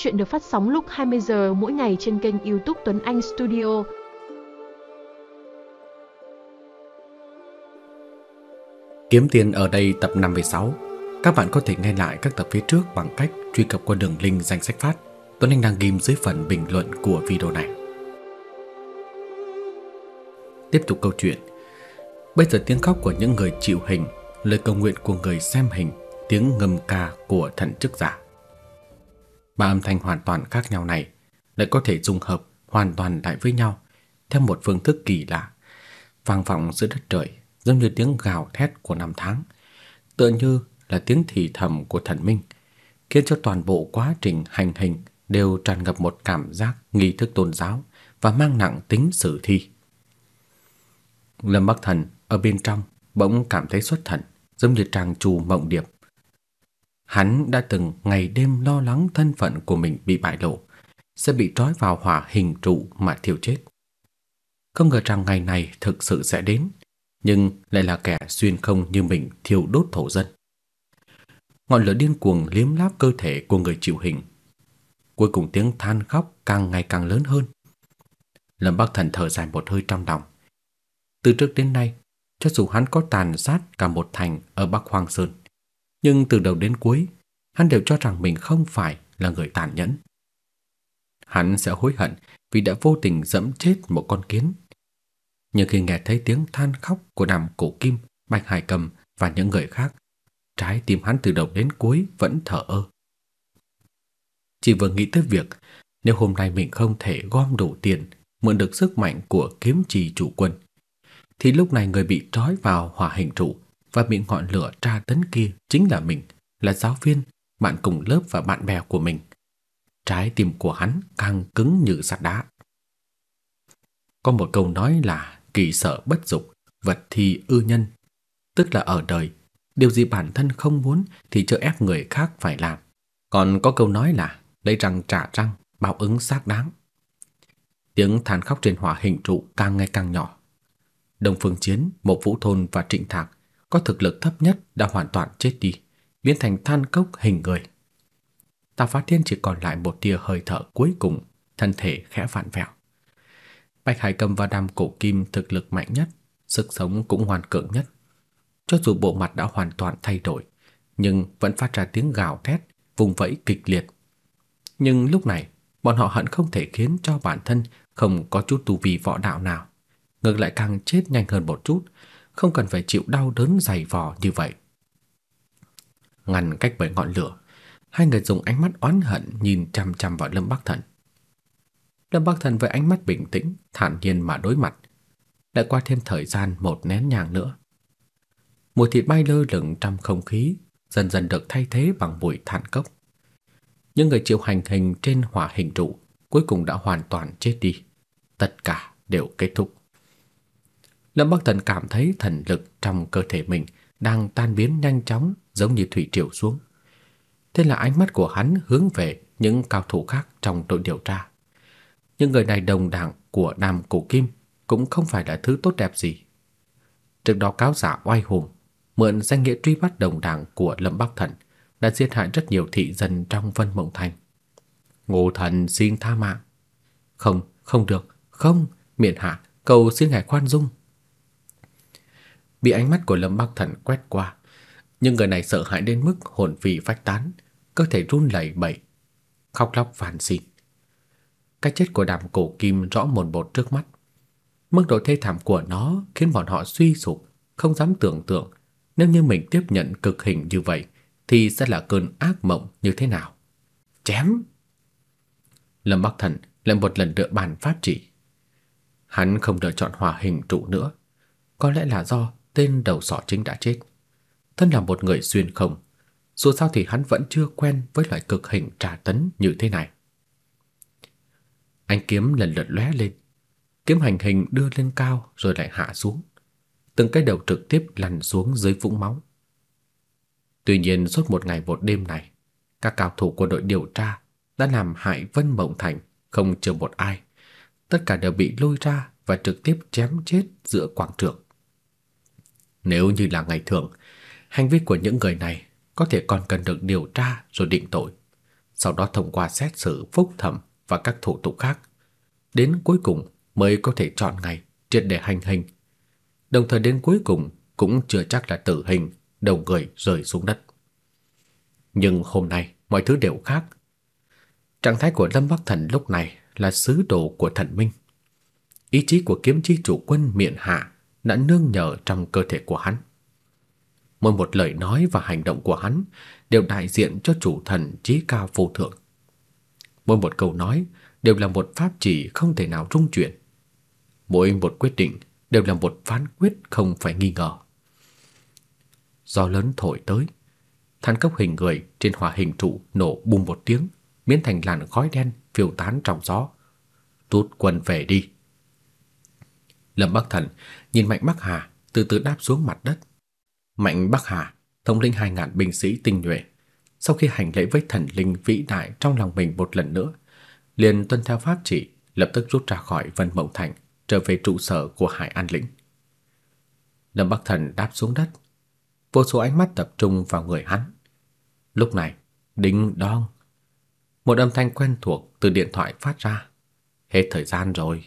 Chuyện được phát sóng lúc 20 giờ mỗi ngày trên kênh YouTube Tuấn Anh Studio. Kiếm tiền ở đây tập 56. Các bạn có thể nghe lại các tập phía trước bằng cách truy cập qua đường link danh sách phát Tuấn Anh đang ghim dưới phần bình luận của video này. Tiếp tục câu chuyện. Bây giờ tiếng khóc của những người chịu hình, lời cầu nguyện của người xem hình, tiếng ngâm ca của thần chức giả. Ba âm thanh hoàn toàn khác nhau này lại có thể dung hợp hoàn toàn lại với nhau theo một phương thức kỳ lạ, vang vọng giữa đất trời, giống như tiếng gào thét của năm tháng, tựa như là tiếng thì thầm của thần minh, khiến cho toàn bộ quá trình hành hình đều tràn ngập một cảm giác nghi thức tôn giáo và mang nặng tính sử thi. Lâm Bắc Thần ở bên trong bỗng cảm thấy xuất thần, giống như trang trù mộng điệp. Hắn đã từng ngày đêm lo lắng thân phận của mình bị bại lộ, sẽ bị trói vào hỏa hình trụ mà thiêu chết. Không ngờ rằng ngày này thực sự sẽ đến, nhưng lại là kẻ xuyên không như mình thiêu đốt thổ dân. Ngọn lửa điên cuồng liếm láp cơ thể của người chịu hình. Cuối cùng tiếng than khóc càng ngày càng lớn hơn. Lâm Bắc Thần thở dài một hơi trong lòng. Từ trước đến nay, cho dù hắn có tàn sát cả một thành ở Bắc Hoang Sơn, nhưng từ đầu đến cuối, hắn đều cho rằng mình không phải là người tàn nhẫn. Hắn sẽ hối hận vì đã vô tình dẫm chết một con kiến. Nhưng khi nghe thấy tiếng than khóc của Đàm Cổ Kim, Bạch Hải Cầm và những người khác, trái tim hắn từ đầu đến cuối vẫn thở ơ. Chỉ vừa nghĩ tới việc nếu hôm nay mình không thể gom đủ tiền mượn được sức mạnh của kiếm trì chủ quân, thì lúc này người bị trói vào hỏa hình trụ và bị ngọn lửa tra tấn kia chính là mình, là giáo viên, bạn cùng lớp và bạn bè của mình. Trái tim của hắn càng cứng như sắt đá. Có một câu nói là kỳ sở bất dục, vật thi ư nhân, tức là ở đời, điều gì bản thân không muốn thì chớ ép người khác phải làm. Còn có câu nói là lấy răng trả răng, báo ứng xác đáng. Tiếng than khóc trên hỏa hình trụ càng ngày càng nhỏ. đồng Phương Chiến, Mộ Vũ Thôn và Trịnh Thạc có thực lực thấp nhất đã hoàn toàn chết đi, biến thành than cốc hình người. Tào phá Thiên chỉ còn lại một tia hơi thở cuối cùng, thân thể khẽ vặn vẹo. Bạch Hải Cầm và Đàm Cổ Kim thực lực mạnh nhất, sức sống cũng hoàn cường nhất. Cho dù bộ mặt đã hoàn toàn thay đổi, nhưng vẫn phát ra tiếng gào thét, vùng vẫy kịch liệt. Nhưng lúc này, bọn họ hận không thể khiến cho bản thân không có chút tu vi võ đạo nào ngược lại càng chết nhanh hơn một chút, không cần phải chịu đau đớn dày vò như vậy. Ngăn cách bởi ngọn lửa, hai người dùng ánh mắt oán hận nhìn chằm chằm vào Lâm Bắc Thần. Lâm Bắc Thần với ánh mắt bình tĩnh, thản nhiên mà đối mặt. Đã qua thêm thời gian một nén nhàng nữa. Mùi thịt bay lơ lửng trong không khí, dần dần được thay thế bằng mùi than cốc. Những người chịu hành hình trên hỏa hình trụ cuối cùng đã hoàn toàn chết đi. Tất cả đều kết thúc. Lâm Bắc Thần cảm thấy thần lực trong cơ thể mình đang tan biến nhanh chóng giống như thủy triều xuống. Thế là ánh mắt của hắn hướng về những cao thủ khác trong đội điều tra. Những người này đồng đảng của Nam Cổ Kim cũng không phải là thứ tốt đẹp gì. Trước đó cáo giả oai hùng, mượn danh nghĩa truy bắt đồng đảng của Lâm Bắc Thần, đã giết hại rất nhiều thị dân trong Vân Mộng Thành. Ngô Thần xin tha mạng. Không, không được, không, miện hạ, cầu xin ngài khoan dung bị ánh mắt của Lâm Bắc Thần quét qua. Nhưng người này sợ hãi đến mức hồn phi phách tán, cơ thể run lẩy bẩy, khóc lóc van xin. Cái chết của Đàm Cổ Kim rõ mồn một trước mắt. Mức độ thê thảm của nó khiến bọn họ suy sụp, không dám tưởng tượng nếu như mình tiếp nhận cực hình như vậy thì sẽ là cơn ác mộng như thế nào. Chém! Lâm Bắc Thần lại một lần nữa bàn pháp chỉ. Hắn không lựa chọn hòa hình trụ nữa, có lẽ là do tên đầu sỏ chính đã chết. Thân là một người xuyên không, dù sao thì hắn vẫn chưa quen với loại cực hình trả tấn như thế này. Anh kiếm lần lượt lóe lên, kiếm hành hình đưa lên cao rồi lại hạ xuống, từng cái đầu trực tiếp lăn xuống dưới vũng máu. Tuy nhiên suốt một ngày một đêm này, các cao thủ của đội điều tra đã làm hại Vân Mộng Thành không chờ một ai, tất cả đều bị lôi ra và trực tiếp chém chết giữa quảng trường. Nếu như là ngày thường, hành vi của những người này có thể còn cần được điều tra rồi định tội. sau đó thông qua xét xử phúc thẩm và các thủ tục khác, đến cuối cùng mới có thể chọn ngày triệt để hành hình. Đồng thời đến cuối cùng cũng chưa chắc là tử hình, đầu người rơi xuống đất. Nhưng hôm nay mọi thứ đều khác. Trạng thái của Lâm Bắc Thần lúc này là sứ đồ của thần minh. Ý chí của kiếm chi chủ quân miện hạ đã nương nhờ trong cơ thể của hắn. Mỗi một lời nói và hành động của hắn đều đại diện cho chủ thần trí cao vô thượng. Mỗi một câu nói đều là một pháp chỉ không thể nào rung chuyển. Mỗi một quyết định đều là một phán quyết không phải nghi ngờ. Gió lớn thổi tới, than cốc hình người trên hỏa hình trụ nổ bùng một tiếng, biến thành làn khói đen phiêu tán trong gió. Tút quần về đi. Lâm Bắc Thần nhìn Mạnh Bắc Hà từ từ đáp xuống mặt đất. Mạnh Bắc Hà, thống lĩnh hai ngàn binh sĩ tinh nhuệ, sau khi hành lễ với thần linh vĩ đại trong lòng mình một lần nữa, liền tuân theo pháp chỉ, lập tức rút ra khỏi Vân Mộng Thành, trở về trụ sở của Hải An lĩnh. Lâm Bắc Thần đáp xuống đất, vô số ánh mắt tập trung vào người hắn. Lúc này, đinh đong, một âm thanh quen thuộc từ điện thoại phát ra. Hết thời gian rồi.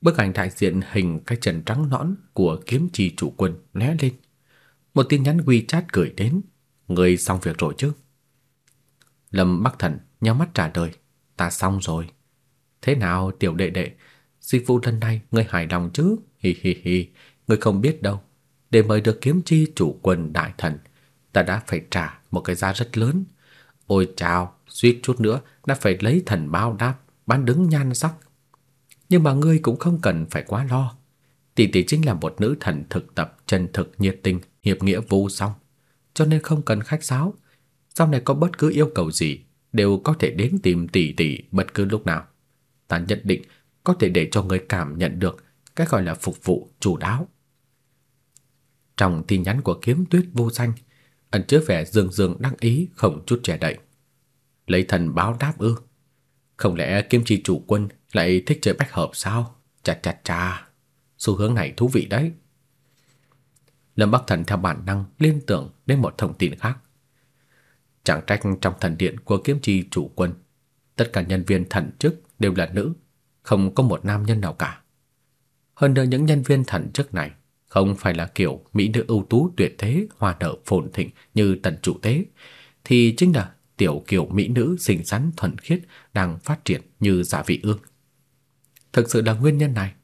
Bức ảnh đại diện hình cái chân trắng nõn của kiếm trì chủ quân lóe lên. Một tin nhắn WeChat gửi đến, người xong việc rồi chứ? Lâm Bắc Thần nhắm mắt trả lời, ta xong rồi. Thế nào tiểu đệ đệ, dịch vụ lần này ngươi hài lòng chứ? Hi hi hi, ngươi không biết đâu. Để mời được kiếm chi chủ quân đại thần, ta đã phải trả một cái giá rất lớn. Ôi chào, suýt chút nữa đã phải lấy thần bao đáp, bán đứng nhan sắc. Nhưng mà ngươi cũng không cần phải quá lo. Tỷ tỷ chính là một nữ thần thực tập chân thực nhiệt tình, hiệp nghĩa vô song, cho nên không cần khách sáo. Sau này có bất cứ yêu cầu gì đều có thể đến tìm tỷ tỷ bất cứ lúc nào. Ta nhất định có thể để cho người cảm nhận được cái gọi là phục vụ chủ đáo. Trong tin nhắn của kiếm tuyết vô danh, ẩn chứa vẻ dương dương đắc ý không chút che đậy. Lấy thần báo đáp ư? Không lẽ kiếm chi chủ quân lại thích chơi bách hợp sao? Chà chà chà, xu hướng này thú vị đấy. Lâm Bắc Thần theo bản năng liên tưởng đến một thông tin khác. Chẳng trách trong thần điện của kiếm chi chủ quân, tất cả nhân viên thần chức đều là nữ, không có một nam nhân nào cả. Hơn nữa những nhân viên thần chức này không phải là kiểu mỹ nữ ưu tú tuyệt thế, hoa nở phồn thịnh như tần chủ tế, thì chính là tiểu kiểu mỹ nữ xinh xắn thuần khiết đang phát triển như giả vị ương. Thực sự là nguyên nhân này.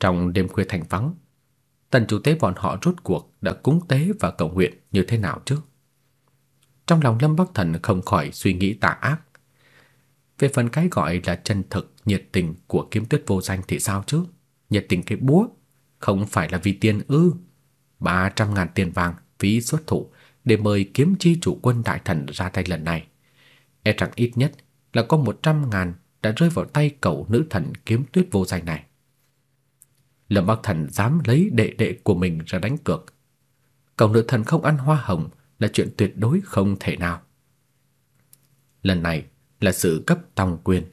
Trong đêm khuya thành vắng, tần chủ tế bọn họ rốt cuộc đã cúng tế và cầu nguyện như thế nào chứ? Trong lòng Lâm Bắc Thần không khỏi suy nghĩ tà ác. Về phần cái gọi là chân thực, nhiệt tình của kiếm tuyết vô danh thì sao chứ? Nhiệt tình cái búa, không phải là vì tiền ư? 300 ngàn tiền vàng phí xuất thủ để mời kiếm chi chủ quân đại thần ra tay lần này. E rằng ít nhất là có 100 ngàn đã rơi vào tay cậu nữ thần kiếm tuyết vô danh này. Lâm Bắc Thần dám lấy đệ đệ của mình ra đánh cược. Cậu nữ thần không ăn hoa hồng là chuyện tuyệt đối không thể nào. Lần này là sự cấp tòng quyền,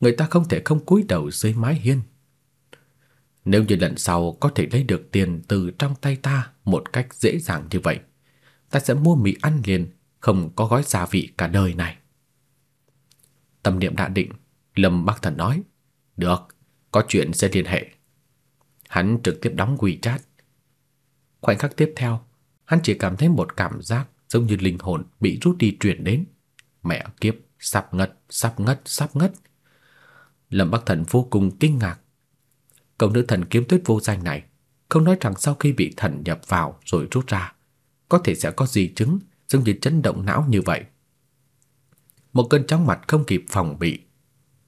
người ta không thể không cúi đầu dưới mái hiên. Nếu như lần sau có thể lấy được tiền từ trong tay ta một cách dễ dàng như vậy, ta sẽ mua mì ăn liền, không có gói gia vị cả đời này. Tâm niệm đã định, Lâm Bắc Thần nói, được, có chuyện sẽ liên hệ. Hắn trực tiếp đóng WeChat. Khoảnh khắc tiếp theo, hắn chỉ cảm thấy một cảm giác giống như linh hồn bị rút đi truyền đến. Mẹ kiếp, sắp ngất, sắp ngất, sắp ngất. Lâm Bắc Thần vô cùng kinh ngạc. Cậu nữ thần kiếm tuyết vô danh này không nói rằng sau khi bị thần nhập vào rồi rút ra, có thể sẽ có gì chứng giống như chấn động não như vậy. Một cơn chóng mặt không kịp phòng bị,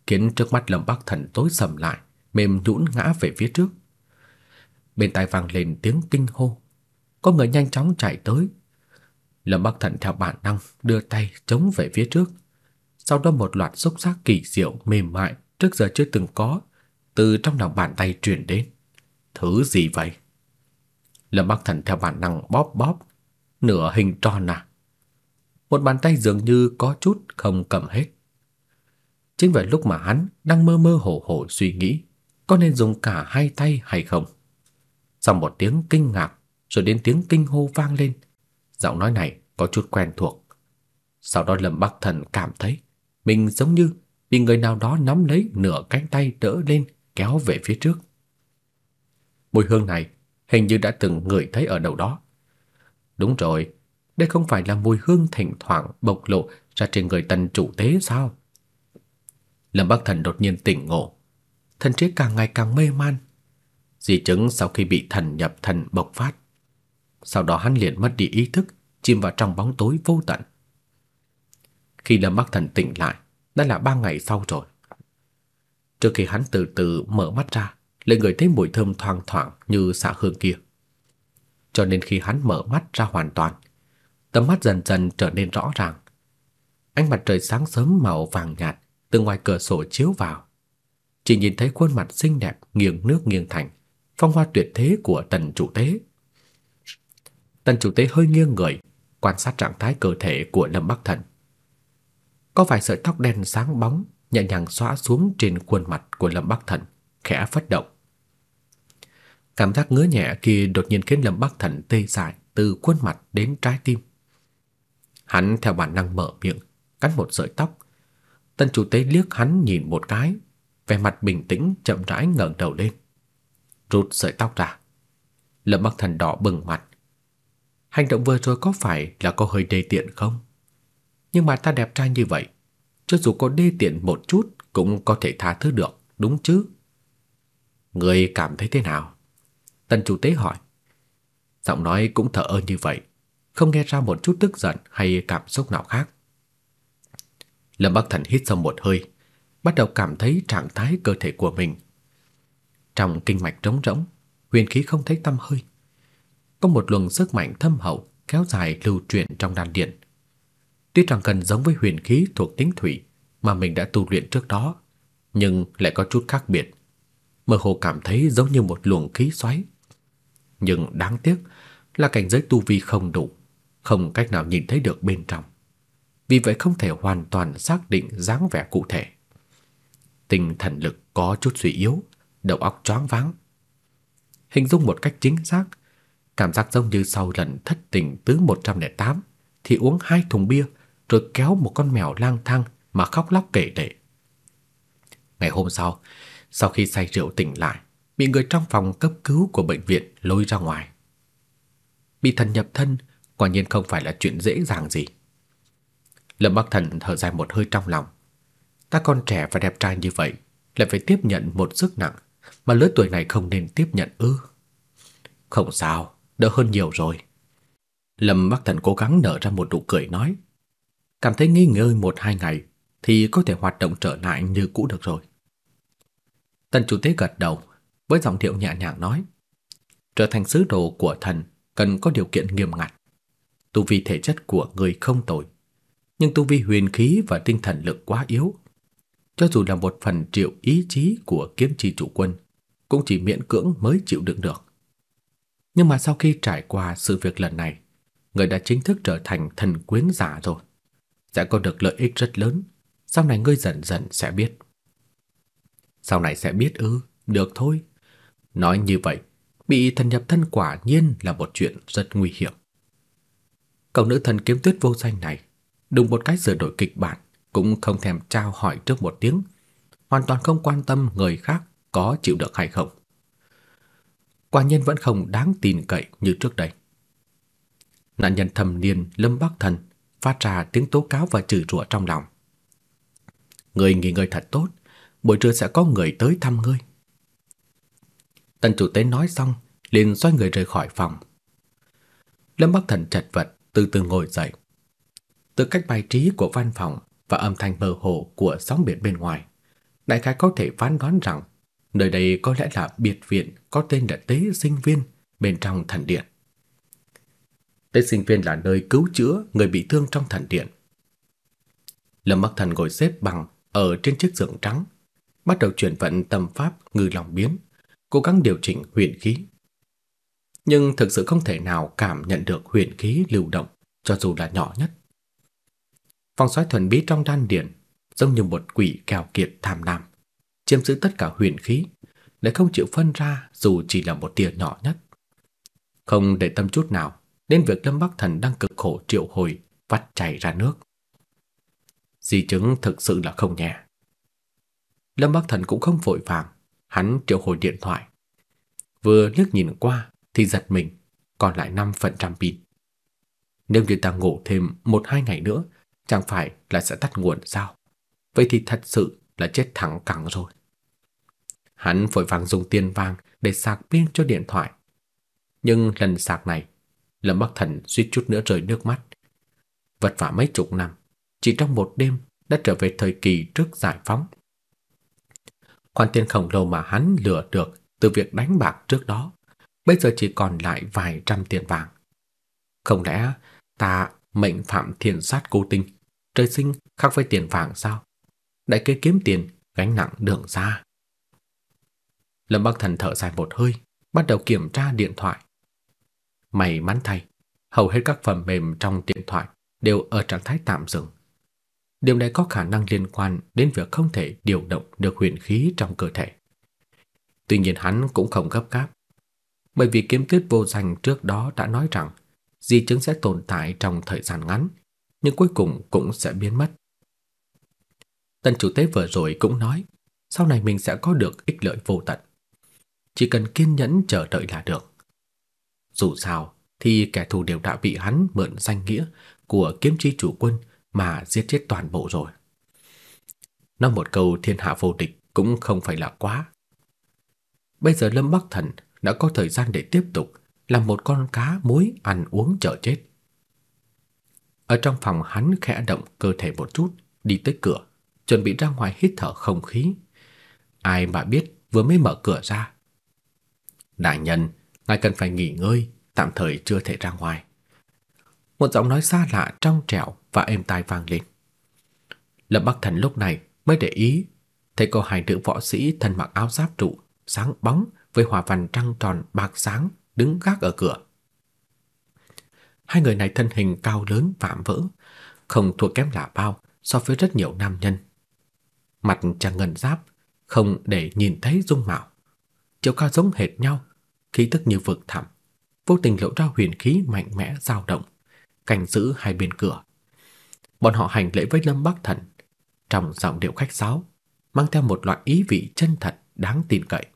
khiến trước mắt Lâm Bắc Thần tối sầm lại, mềm nhũn ngã về phía trước. Bên tai vang lên tiếng kinh hô, có người nhanh chóng chạy tới. Lâm Bắc Thần theo bản năng đưa tay chống về phía trước. Sau đó một loạt xúc giác kỳ diệu mềm mại trước giờ chưa từng có từ trong lòng bàn tay truyền đến. Thứ gì vậy? Lâm Bắc Thần theo bản năng bóp bóp, nửa hình tròn à? Một bàn tay dường như có chút không cầm hết. Chính vào lúc mà hắn đang mơ mơ hồ hồ suy nghĩ có nên dùng cả hai tay hay không. Sau một tiếng kinh ngạc rồi đến tiếng kinh hô vang lên. Giọng nói này có chút quen thuộc. Sau đó Lâm Bắc Thần cảm thấy mình giống như bị người nào đó nắm lấy nửa cánh tay đỡ lên kéo về phía trước. Mùi hương này hình như đã từng ngửi thấy ở đâu đó. Đúng rồi, đây không phải là mùi hương thỉnh thoảng bộc lộ ra trên người tần chủ tế sao? Lâm Bắc Thần đột nhiên tỉnh ngộ, thần trí càng ngày càng mê man. Di chứng sau khi bị thần nhập thần bộc phát. Sau đó hắn liền mất đi ý thức, chìm vào trong bóng tối vô tận. Khi Lâm Bắc Thần tỉnh lại, đã là ba ngày sau rồi. Trước khi hắn từ từ mở mắt ra, lại người thấy mùi thơm thoang thoảng như xạ hương kia. Cho nên khi hắn mở mắt ra hoàn toàn, tầm mắt dần dần trở nên rõ ràng. Ánh mặt trời sáng sớm màu vàng nhạt từ ngoài cửa sổ chiếu vào. Chỉ nhìn thấy khuôn mặt xinh đẹp nghiêng nước nghiêng thành, phong hoa tuyệt thế của tần chủ tế. Tần chủ tế hơi nghiêng người, quan sát trạng thái cơ thể của Lâm Bắc Thần. Có vài sợi tóc đen sáng bóng nhẹ nhàng xõa xuống trên khuôn mặt của Lâm Bắc Thần, khẽ phất động. Cảm giác ngứa nhẹ kia đột nhiên khiến Lâm Bắc Thần tê dại từ khuôn mặt đến trái tim. Hắn theo bản năng mở miệng, cắn một sợi tóc. Tân chủ tế liếc hắn nhìn một cái, vẻ mặt bình tĩnh chậm rãi ngẩng đầu lên, rút sợi tóc ra. Lâm Bắc Thần đỏ bừng mặt. Hành động vừa rồi có phải là có hơi đê tiện không? Nhưng mà ta đẹp trai như vậy, cho dù có đê tiện một chút cũng có thể tha thứ được, đúng chứ? Người cảm thấy thế nào? tân chủ tế hỏi. Giọng nói cũng thở ơ như vậy, không nghe ra một chút tức giận hay cảm xúc nào khác. Lâm Bắc Thần hít sâu một hơi, bắt đầu cảm thấy trạng thái cơ thể của mình. Trong kinh mạch trống rỗng, huyền khí không thấy tăm hơi. Có một luồng sức mạnh thâm hậu kéo dài lưu truyền trong đan điền. Tuy rằng cần giống với huyền khí thuộc tính thủy mà mình đã tu luyện trước đó, nhưng lại có chút khác biệt. Mơ hồ cảm thấy giống như một luồng khí xoáy. Nhưng đáng tiếc là cảnh giới tu vi không đủ, không cách nào nhìn thấy được bên trong. Vì vậy không thể hoàn toàn xác định dáng vẻ cụ thể. Tinh thần lực có chút suy yếu, đầu óc choáng váng. Hình dung một cách chính xác, cảm giác giống như sau lần thất tình thứ 108 thì uống hai thùng bia rồi kéo một con mèo lang thang mà khóc lóc kể lể. Ngày hôm sau, sau khi say rượu tỉnh lại, bị người trong phòng cấp cứu của bệnh viện lôi ra ngoài. Bị thần nhập thân, quả nhiên không phải là chuyện dễ dàng gì. Lâm Bắc Thần thở dài một hơi trong lòng. Ta còn trẻ và đẹp trai như vậy, lại phải tiếp nhận một sức nặng mà lứa tuổi này không nên tiếp nhận ư? Không sao, đỡ hơn nhiều rồi. Lâm Bắc Thần cố gắng nở ra một nụ cười nói, cảm thấy nghi ngơi một hai ngày thì có thể hoạt động trở lại như cũ được rồi. Tần chủ tế gật đầu, với giọng điệu nhẹ nhàng nói, trở thành sứ đồ của thần cần có điều kiện nghiêm ngặt. Tu vi thể chất của người không tồi, nhưng tu vi huyền khí và tinh thần lực quá yếu. Cho dù là một phần triệu ý chí của kiếm chi chủ quân, cũng chỉ miễn cưỡng mới chịu đựng được. Nhưng mà sau khi trải qua sự việc lần này, người đã chính thức trở thành thần quyến giả rồi. Sẽ có được lợi ích rất lớn, sau này ngươi dần dần sẽ biết. Sau này sẽ biết ư, được thôi. Nói như vậy, bị thần nhập thân quả nhiên là một chuyện rất nguy hiểm. Cậu nữ thần kiếm tuyết vô danh này, đùng một cái sửa đổi kịch bản, cũng không thèm trao hỏi trước một tiếng, hoàn toàn không quan tâm người khác có chịu được hay không. Quả nhiên vẫn không đáng tin cậy như trước đây. Nạn nhân thầm niên Lâm Bắc Thần phát ra tiếng tố cáo và chửi rủa trong lòng. Người nghỉ ngơi thật tốt, buổi trưa sẽ có người tới thăm ngươi. Tần chủ tế nói xong, liền xoay người rời khỏi phòng. Lâm Bắc Thần chật vật từ từ ngồi dậy. Từ cách bài trí của văn phòng và âm thanh mơ hồ của sóng biển bên ngoài, đại khái có thể phán đoán rằng nơi đây có lẽ là biệt viện có tên là Tế Sinh Viên bên trong thần điện. Tế Sinh Viên là nơi cứu chữa người bị thương trong thần điện. Lâm Bắc Thần ngồi xếp bằng ở trên chiếc giường trắng, bắt đầu chuyển vận tâm pháp ngư lòng biến, cố gắng điều chỉnh huyền khí. Nhưng thực sự không thể nào cảm nhận được huyền khí lưu động, cho dù là nhỏ nhất. Phong xoáy thuần bí trong đan điền giống như một quỷ kèo kiệt tham lam, chiếm giữ tất cả huyền khí, để không chịu phân ra dù chỉ là một tia nhỏ nhất. Không để tâm chút nào đến việc Lâm Bắc Thần đang cực khổ triệu hồi vắt chảy ra nước. di chứng thực sự là không nhẹ. Lâm Bắc Thần cũng không vội vàng, hắn triệu hồi điện thoại. Vừa liếc nhìn qua thì giật mình, còn lại 5% pin. Nếu như ta ngủ thêm 1-2 ngày nữa, chẳng phải là sẽ tắt nguồn sao? Vậy thì thật sự là chết thẳng cẳng rồi. Hắn vội vàng dùng tiền vàng để sạc pin cho điện thoại. Nhưng lần sạc này, Lâm Bắc Thần suýt chút nữa rơi nước mắt. Vật vả mấy chục năm, chỉ trong một đêm đã trở về thời kỳ trước giải phóng. Khoản tiền khổng lồ mà hắn lừa được từ việc đánh bạc trước đó, bây giờ chỉ còn lại vài trăm tiền vàng. Không lẽ ta mệnh phạm thiên sát cố tình trời sinh khác với tiền vàng sao? Đại kế kiếm tiền, gánh nặng đường xa. Lâm Bắc Thần thở dài một hơi, bắt đầu kiểm tra điện thoại. May mắn thay, hầu hết các phần mềm trong điện thoại đều ở trạng thái tạm dừng. Điều này có khả năng liên quan đến việc không thể điều động được huyền khí trong cơ thể. Tuy nhiên hắn cũng không gấp gáp, bởi vì kiếm tuyết vô danh trước đó đã nói rằng di chứng sẽ tồn tại trong thời gian ngắn, nhưng cuối cùng cũng sẽ biến mất. Tân chủ tế vừa rồi cũng nói, sau này mình sẽ có được ích lợi vô tận. Chỉ cần kiên nhẫn chờ đợi là được. Dù sao thì kẻ thù đều đã bị hắn mượn danh nghĩa của kiếm chi chủ quân mà giết chết toàn bộ rồi. Nói một câu thiên hạ vô địch cũng không phải là quá. Bây giờ Lâm Bắc Thần đã có thời gian để tiếp tục làm một con cá muối ăn uống chờ chết. Ở trong phòng hắn khẽ động cơ thể một chút, đi tới cửa, chuẩn bị ra ngoài hít thở không khí. Ai mà biết vừa mới mở cửa ra. Đại nhân, ngài cần phải nghỉ ngơi, tạm thời chưa thể ra ngoài. Một giọng nói xa lạ trong trẻo và êm tai vang lên. Lâm Bắc Thần lúc này mới để ý thấy có hai nữ võ sĩ thân mặc áo giáp trụ sáng bóng với hoa văn trăng tròn bạc sáng đứng gác ở cửa. Hai người này thân hình cao lớn vạm vỡ, không thua kém là bao so với rất nhiều nam nhân. Mặt chàng ngân giáp, không để nhìn thấy dung mạo. Chiều cao giống hệt nhau, khí tức như vực thẳm, vô tình lộ ra huyền khí mạnh mẽ dao động, cảnh giữ hai bên cửa. Bọn họ hành lễ với Lâm Bắc Thần, trong giọng điệu khách sáo, mang theo một loại ý vị chân thật đáng tin cậy.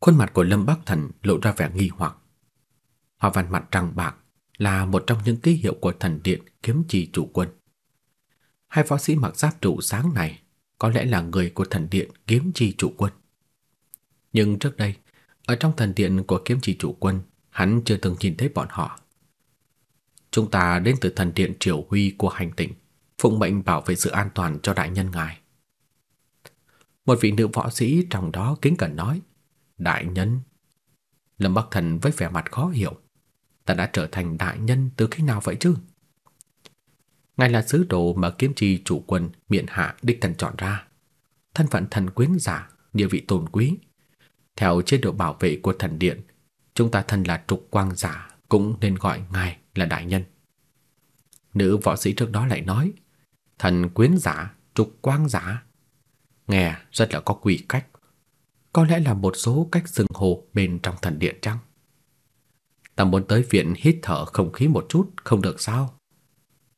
Khuôn mặt của Lâm Bắc Thần lộ ra vẻ nghi hoặc. Hoa văn mặt trăng bạc là một trong những ký hiệu của thần điện kiếm trì chủ quân. Hai võ sĩ mặc giáp trụ sáng này có lẽ là người của thần điện kiếm trì chủ quân. Nhưng trước đây, ở trong thần điện của kiếm trì chủ quân, hắn chưa từng nhìn thấy bọn họ. Chúng ta đến từ thần điện triều huy của hành tinh, phụng mệnh bảo vệ sự an toàn cho đại nhân ngài. Một vị nữ võ sĩ trong đó kính cẩn nói, đại nhân. Lâm Bắc Thần với vẻ mặt khó hiểu, ta đã trở thành đại nhân từ khi nào vậy chứ? Ngài là sứ đồ mà kiếm trì chủ quân miện hạ đích thần chọn ra. Thân phận thần quyến giả, địa vị tôn quý. Theo chế độ bảo vệ của thần điện, chúng ta thân là trục quang giả cũng nên gọi ngài là đại nhân. Nữ võ sĩ trước đó lại nói, thần quyến giả, trục quang giả. Nghe rất là có quy cách. Có lẽ là một số cách xưng hô bên trong thần điện chăng? Ta muốn tới viện hít thở không khí một chút, không được sao?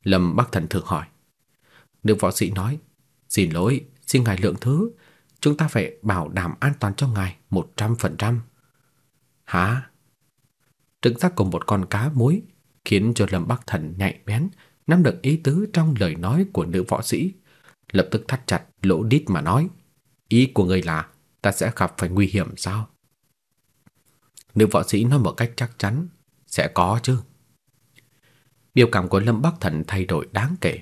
Lâm Bắc Thần thử hỏi. Nữ võ sĩ nói, xin lỗi, xin ngài lượng thứ, chúng ta phải bảo đảm an toàn cho ngài 100%. Hả? Trực giác của một con cá muối khiến cho Lâm Bắc Thần nhạy bén nắm được ý tứ trong lời nói của nữ võ sĩ, lập tức thắt chặt lỗ đít mà nói, ý của người là ta sẽ gặp phải nguy hiểm sao? Nữ võ sĩ nói một cách chắc chắn, sẽ có chứ. Biểu cảm của Lâm Bắc Thần thay đổi đáng kể.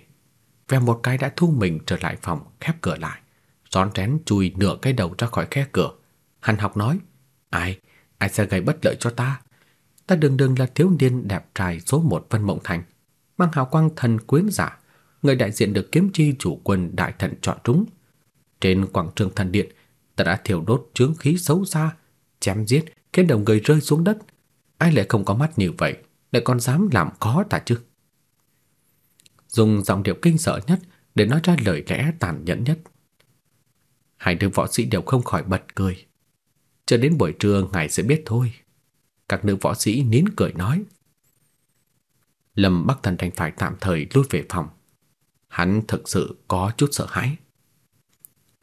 Vèo một cái đã thu mình trở lại phòng, khép cửa lại, rón rén chui nửa cái đầu ra khỏi khe cửa. Hắn học nói, ai, ai sẽ gây bất lợi cho ta? Ta đường đường là thiếu niên đẹp trai số một Vân Mộng Thành, mang hào quang thần quyến giả, người đại diện được kiếm chi chủ quân đại thần chọn trúng. Trên quảng trường thần điện, ta đã thiêu đốt chướng khí xấu xa, chém giết khiến đồng người rơi xuống đất. Ai lại không có mắt như vậy, lại còn dám làm khó ta chứ? Dùng giọng điệu kinh sợ nhất để nói ra lời lẽ tàn nhẫn nhất. Hai đứa võ sĩ đều không khỏi bật cười. Chờ đến buổi trưa ngài sẽ biết thôi. Các nữ võ sĩ nín cười nói. Lâm Bắc Thần thành phải tạm thời lui về phòng. hắn thực sự có chút sợ hãi.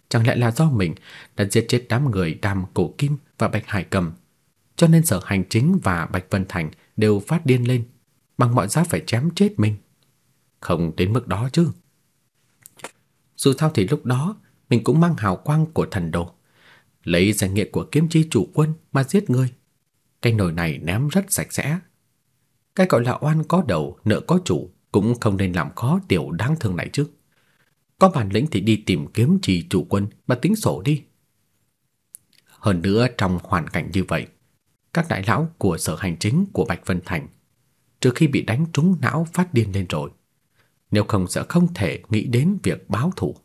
Chẳng lẽ là do mình đã giết chết đám người Đàm Cổ Kim và Bạch Hải Cầm, cho nên Sở Hành Chính và Bạch Vân Thành đều phát điên lên, bằng mọi giá phải chém chết mình. Không đến mức đó chứ. Dù sao thì lúc đó mình cũng mang hào quang của thần đồ, lấy danh nghĩa của kiếm chi chủ quân mà giết người. Cái nồi này ném rất sạch sẽ. Cái gọi là oan có đầu, nợ có chủ cũng không nên làm khó tiểu đáng thương này chứ. Có bản lĩnh thì đi tìm kiếm trì chủ quân mà tính sổ đi. Hơn nữa trong hoàn cảnh như vậy, các đại lão của sở hành chính của Bạch Vân Thành, trừ khi bị đánh trúng não phát điên lên rồi, nếu không sẽ không thể nghĩ đến việc báo thù.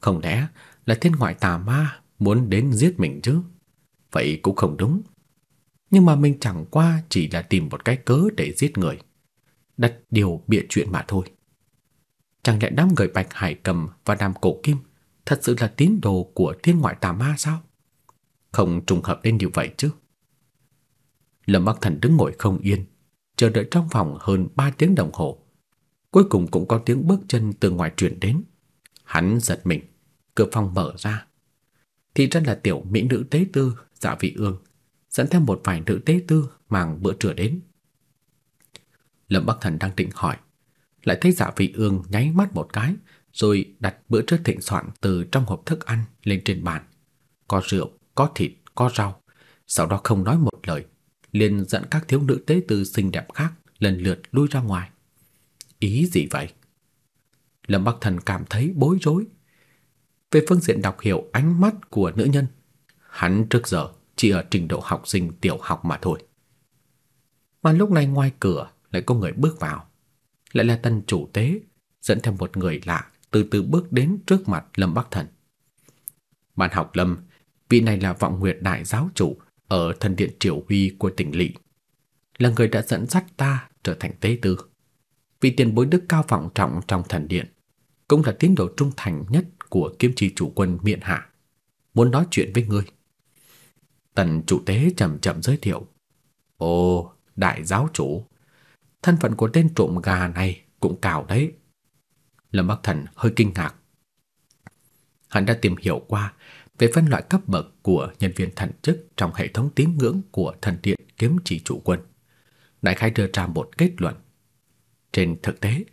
Không lẽ là thiên ngoại tà ma muốn đến giết mình chứ? Vậy cũng không đúng. Nhưng mà mình chẳng qua chỉ là tìm một cái cớ để giết người, đặt điều bịa chuyện mà thôi. Chẳng lẽ đám người Bạch Hải Cầm và Đàm Cổ Kim thật sự là tín đồ của thiên ngoại tà ma sao? Không trùng hợp đến như vậy chứ. Lâm Bắc Thần đứng ngồi không yên, chờ đợi trong phòng hơn 3 tiếng đồng hồ. Cuối cùng cũng có tiếng bước chân từ ngoài truyền đến. Hắn giật mình, cửa phòng mở ra. Thì ra là tiểu mỹ nữ tế tư Dạ Vị Ương, dẫn theo một vài nữ tế tư mang bữa trưa đến. Lâm Bắc Thần đang định hỏi, lại thấy Dạ Vị Ương nháy mắt một cái, rồi đặt bữa trưa thịnh soạn từ trong hộp thức ăn lên trên bàn. Có rượu, có thịt, có rau. Sau đó không nói một lời, liền dẫn các thiếu nữ tế tử xinh đẹp khác lần lượt lui ra ngoài. Ý gì vậy? Lâm Bắc Thần cảm thấy bối rối. Về phương diện đọc hiểu ánh mắt của nữ nhân, hắn trước giờ chỉ ở trình độ học sinh tiểu học mà thôi. Mà lúc này ngoài cửa lại có người bước vào lại là tân chủ tế, dẫn theo một người lạ từ từ bước đến trước mặt Lâm Bắc Thần. Bạn học Lâm, vị này là vọng nguyệt đại giáo chủ ở thần điện triều huy của tỉnh lỵ, là người đã dẫn dắt ta trở thành tế tư. Vị tiền bối đức cao vọng trọng trong thần điện, cũng là tín đồ trung thành nhất của kiếm chi chủ quân miện hạ, muốn nói chuyện với ngươi. Tần chủ tế chậm chậm giới thiệu. Ồ, đại giáo chủ, thân phận của tên trộm gà này cũng cao đấy. Lâm Bắc Thần hơi kinh ngạc. Hắn đã tìm hiểu qua về phân loại cấp bậc của nhân viên thần chức trong hệ thống tín ngưỡng của thần điện kiếm chỉ chủ quân. Đại khai đưa ra một kết luận. Trên thực tế,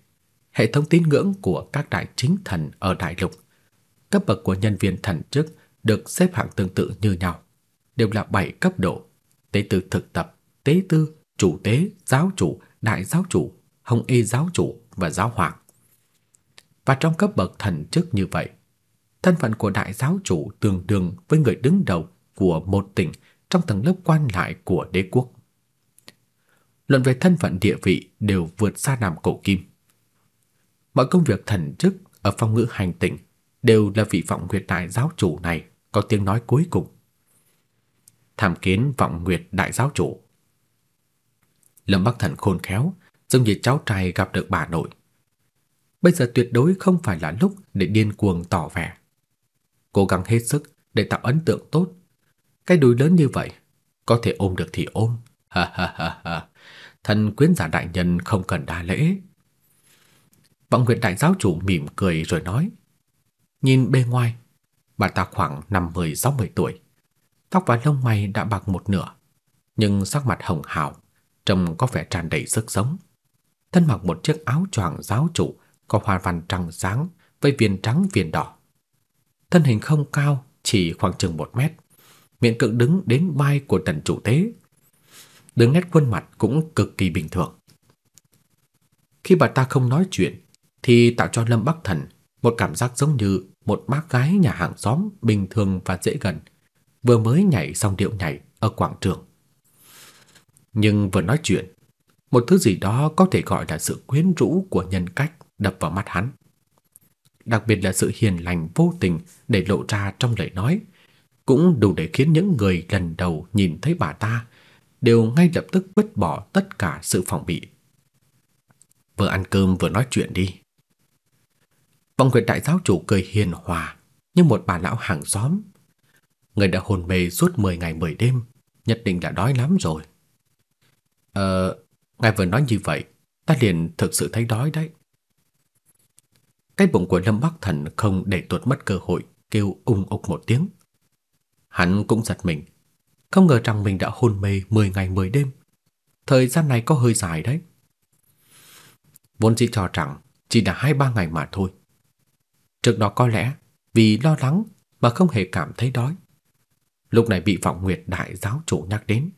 hệ thống tín ngưỡng của các đại chính thần ở đại lục, cấp bậc của nhân viên thần chức được xếp hạng tương tự như nhau, đều là 7 cấp độ: tế tư thực tập, tế tư, chủ tế, giáo chủ, đại giáo chủ, hồng y giáo chủ và giáo hoàng. Và trong cấp bậc thần chức như vậy, thân phận của đại giáo chủ tương đương với người đứng đầu của một tỉnh trong tầng lớp quan lại của đế quốc. Luận về thân phận địa vị đều vượt xa Nam Cổ Kim. Mọi công việc thần chức ở phong ngữ hành tỉnh đều là vị vọng nguyệt đại giáo chủ này có tiếng nói cuối cùng. Tham kiến vọng nguyệt đại giáo chủ. Lâm Bắc Thần khôn khéo, giống như cháu trai gặp được bà nội. Bây giờ tuyệt đối không phải là lúc để điên cuồng tỏ vẻ. Cố gắng hết sức để tạo ấn tượng tốt. Cái đùi lớn như vậy, có thể ôm được thì ôm. Ha ha ha ha. Thần quyến giả đại nhân không cần đa lễ. Vọng Nguyệt đại giáo chủ mỉm cười rồi nói: Nhìn bề ngoài, bà ta khoảng 50-60 tuổi. Tóc và lông mày đã bạc một nửa, nhưng sắc mặt hồng hào, trông có vẻ tràn đầy sức sống. Thân mặc một chiếc áo choàng giáo chủ có hoa văn trắng sáng với viền trắng viền đỏ. Thân hình không cao, chỉ khoảng chừng một mét, miệng cự đứng đến vai của tần chủ tế. Đường nét khuôn mặt cũng cực kỳ bình thường. Khi bà ta không nói chuyện thì tạo cho Lâm Bắc Thần một cảm giác giống như một bác gái nhà hàng xóm bình thường và dễ gần, vừa mới nhảy xong điệu nhảy ở quảng trường nhưng vừa nói chuyện, một thứ gì đó có thể gọi là sự quyến rũ của nhân cách đập vào mắt hắn. Đặc biệt là sự hiền lành vô tình để lộ ra trong lời nói, cũng đủ để khiến những người lần đầu nhìn thấy bà ta đều ngay lập tức vứt bỏ tất cả sự phòng bị. Vừa ăn cơm vừa nói chuyện đi. Vong Nguyệt đại giáo chủ cười hiền hòa như một bà lão hàng xóm. Người đã hồn mê suốt 10 ngày 10 đêm, nhất định là đói lắm rồi. Ờ, ngài vừa nói như vậy, ta liền thực sự thấy đói đấy. Cái bụng của Lâm Bắc Thần không để tuột mất cơ hội, kêu ung ục một tiếng. Hắn cũng giật mình, không ngờ rằng mình đã hôn mê 10 ngày 10 đêm. Thời gian này có hơi dài đấy. Vốn dĩ cho rằng chỉ là 2-3 ngày mà thôi. Trước đó có lẽ vì lo lắng mà không hề cảm thấy đói. Lúc này bị Vọng Nguyệt đại giáo chủ nhắc đến,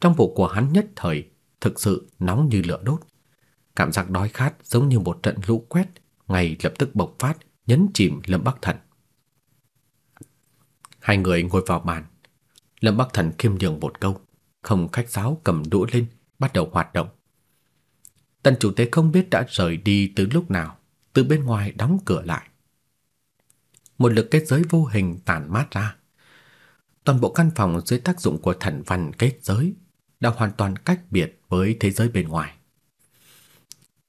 trong bụng của hắn nhất thời thực sự nóng như lửa đốt. Cảm giác đói khát giống như một trận lũ quét, ngay lập tức bộc phát, nhấn chìm Lâm Bắc Thần. Hai người ngồi vào bàn. Lâm Bắc Thần khiêm nhường một câu, không khách sáo cầm đũa lên, bắt đầu hoạt động. Tân chủ tế không biết đã rời đi từ lúc nào, từ bên ngoài đóng cửa lại. Một lực kết giới vô hình tản mát ra. Toàn bộ căn phòng dưới tác dụng của thần văn kết giới đã hoàn toàn cách biệt với thế giới bên ngoài.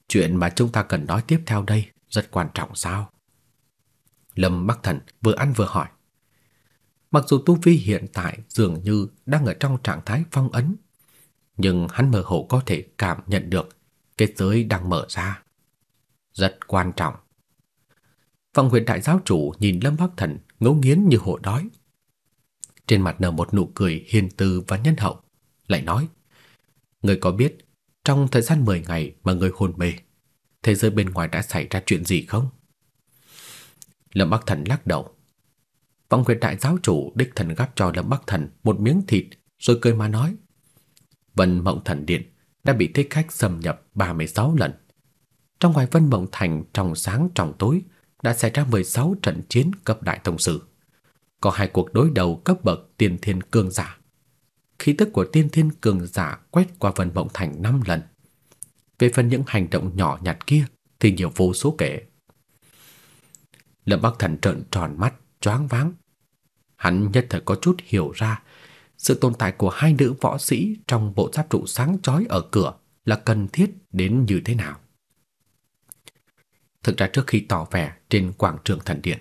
Chuyện mà chúng ta cần nói tiếp theo đây rất quan trọng sao? Lâm Bắc Thần vừa ăn vừa hỏi. Mặc dù tu vi hiện tại dường như đang ở trong trạng thái phong ấn, nhưng hắn mơ hồ có thể cảm nhận được kết giới đang mở ra. Rất quan trọng. Phong huyền đại giáo chủ nhìn Lâm Bắc Thần ngấu nghiến như hổ đói. Trên mặt nở một nụ cười hiền từ và nhân hậu, lại nói: "Ngươi có biết trong thời gian 10 ngày mà ngươi hôn mê, thế giới bên ngoài đã xảy ra chuyện gì không?" Lâm Bắc Thần lắc đầu. Phong huyền đại giáo chủ đích thần gắp cho Lâm Bắc Thần một miếng thịt, rồi cười mà nói: "Vân Mộng Thần Điện đã bị thích khách xâm nhập 36 lần. Trong ngoài Vân Mộng Thành, trong sáng, trong tối, đã xảy ra 16 trận chiến cấp đại tông sư. Có hai cuộc đối đầu cấp bậc tiên thiên cường giả. Khí tức của tiên thiên cường giả quét qua Vân Mộng Thành 5 lần. Về phần những hành động nhỏ nhặt kia thì nhiều vô số kể. Lâm Bắc Thần trợn tròn mắt, choáng váng. Hắn nhất thời có chút hiểu ra sự tồn tại của hai nữ võ sĩ trong bộ giáp trụ sáng chói ở cửa là cần thiết đến như thế nào. Thực ra trước khi tỏ vẻ trên quảng trường thần điện,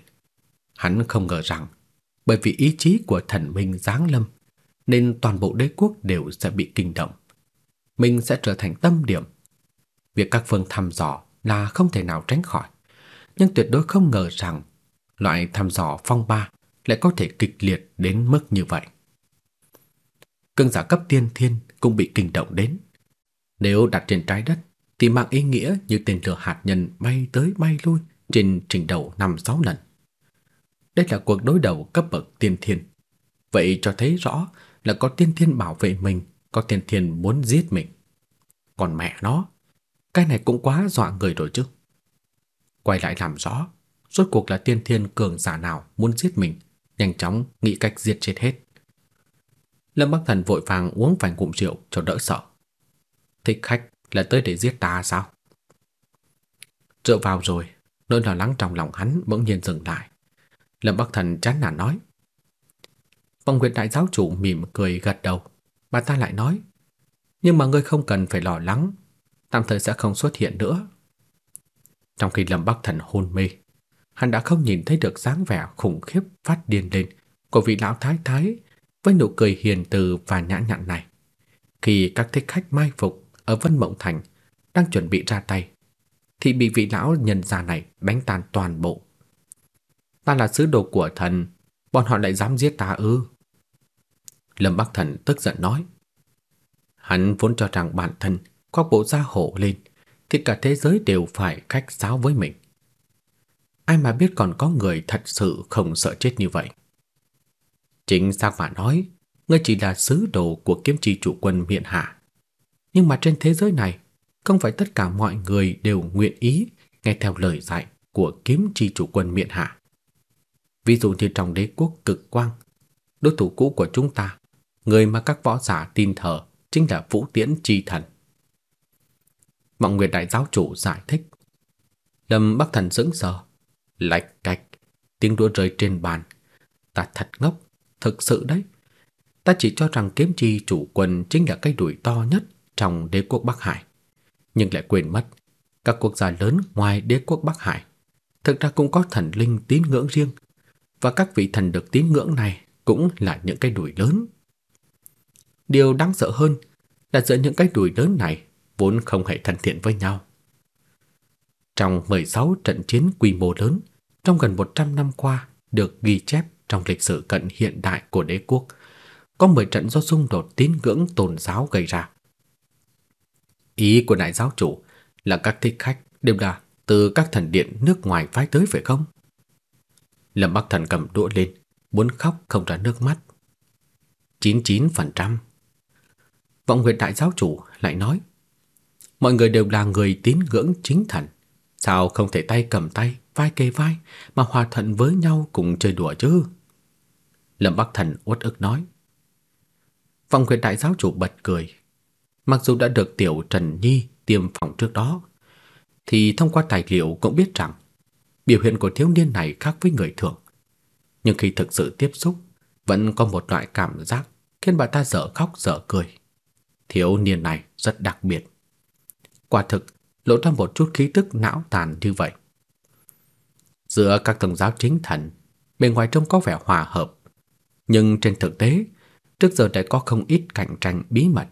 hắn không ngờ rằng bởi vì ý chí của thần minh giáng lâm nên toàn bộ đế quốc đều sẽ bị kinh động. Mình sẽ trở thành tâm điểm. Việc các phương thăm dò là không thể nào tránh khỏi, nhưng tuyệt đối không ngờ rằng loại thăm dò phong ba lại có thể kịch liệt đến mức như vậy cương giả cấp tiên thiên cũng bị kinh động đến. Nếu đặt trên trái đất thì mang ý nghĩa như tên lửa hạt nhân bay tới bay lui trên trình đầu 5-6 lần. Đây là cuộc đối đầu cấp bậc tiên thiên. Vậy cho thấy rõ là có tiên thiên bảo vệ mình, có tiên thiên muốn giết mình. Còn mẹ nó, cái này cũng quá dọa người rồi chứ. Quay lại làm rõ, rốt cuộc là tiên thiên cường giả nào muốn giết mình, nhanh chóng nghĩ cách giết chết hết. Lâm Bắc Thần vội vàng uống vài ngụm rượu cho đỡ sợ. Thích khách là tới để giết ta sao? dựa vào rồi, nỗi lo lắng trong lòng hắn bỗng nhiên dừng lại. Lâm Bắc Thần chán nản nói. Phong Nguyệt đại giáo chủ mỉm cười gật đầu, bà ta lại nói: "Nhưng mà ngươi không cần phải lo lắng, tạm thời sẽ không xuất hiện nữa." Trong khi Lâm Bắc Thần hôn mê, hắn đã không nhìn thấy được dáng vẻ khủng khiếp phát điên lên của vị lão thái thái với nụ cười hiền từ và nhã nhặn này. Khi các thích khách mai phục ở Vân Mộng Thành đang chuẩn bị ra tay, thì bị vị lão nhân gia này đánh tan toàn bộ. Ta là sứ đồ của thần, bọn họ lại dám giết ta ư? Lâm Bắc Thần tức giận nói. Hắn vốn cho rằng bản thân khoác bộ da hổ lên thì cả thế giới đều phải khách sáo với mình. Ai mà biết còn có người thật sự không sợ chết như vậy. Chính xác mà nói, ngươi chỉ là sứ đồ của kiếm Chi chủ quân miện hạ. Nhưng mà trên thế giới này, không phải tất cả mọi người đều nguyện ý nghe theo lời dạy của kiếm Chi chủ quân miện hạ. Ví dụ như trong đế quốc cực quang, đối thủ cũ của chúng ta, người mà các võ giả tin thờ chính là Vũ Tiễn Chi Thần. Mộng Nguyệt Đại Giáo Chủ giải thích. Lâm Bắc Thần sững sờ, lạch cạch, tiếng đũa rơi trên bàn. Ta thật ngốc, thực sự đấy. Ta chỉ cho rằng kiếm chi chủ quân chính là cái đuổi to nhất trong đế quốc Bắc Hải. Nhưng lại quên mất, các quốc gia lớn ngoài đế quốc Bắc Hải thực ra cũng có thần linh tín ngưỡng riêng, và các vị thần được tín ngưỡng này cũng là những cái đuổi lớn. Điều đáng sợ hơn là giữa những cái đuổi lớn này vốn không hề thân thiện với nhau. trong 16 trận chiến quy mô lớn trong gần 100 năm qua được ghi chép trong lịch sử cận hiện đại của đế quốc, có 10 trận do xung đột tín ngưỡng tôn giáo gây ra. Ý của đại giáo chủ là các thích khách đều là từ các thần điện nước ngoài phái tới phải không? Lâm Bắc Thần cầm đũa lên, muốn khóc không ra nước mắt. 99%. Vọng Nguyệt đại giáo chủ lại nói, mọi người đều là người tín ngưỡng chính thần, sao không thể tay cầm tay, vai kề vai mà hòa thuận với nhau cùng chơi đùa chứ? Lâm Bắc Thần uất ức nói. phong quyền đại giáo chủ bật cười, mặc dù đã được tiểu Trần Nhi tiêm phòng trước đó, thì thông qua tài liệu cũng biết rằng biểu hiện của thiếu niên này khác với người thường. Nhưng khi thực sự tiếp xúc, vẫn có một loại cảm giác khiến bà ta dở khóc dở cười. Thiếu niên này rất đặc biệt. Quả thực, lộ ra một chút khí tức não tàn như vậy. Giữa các tôn giáo chính thần, bên ngoài trông có vẻ hòa hợp, nhưng trên thực tế, trước giờ đã có không ít cạnh tranh bí mật.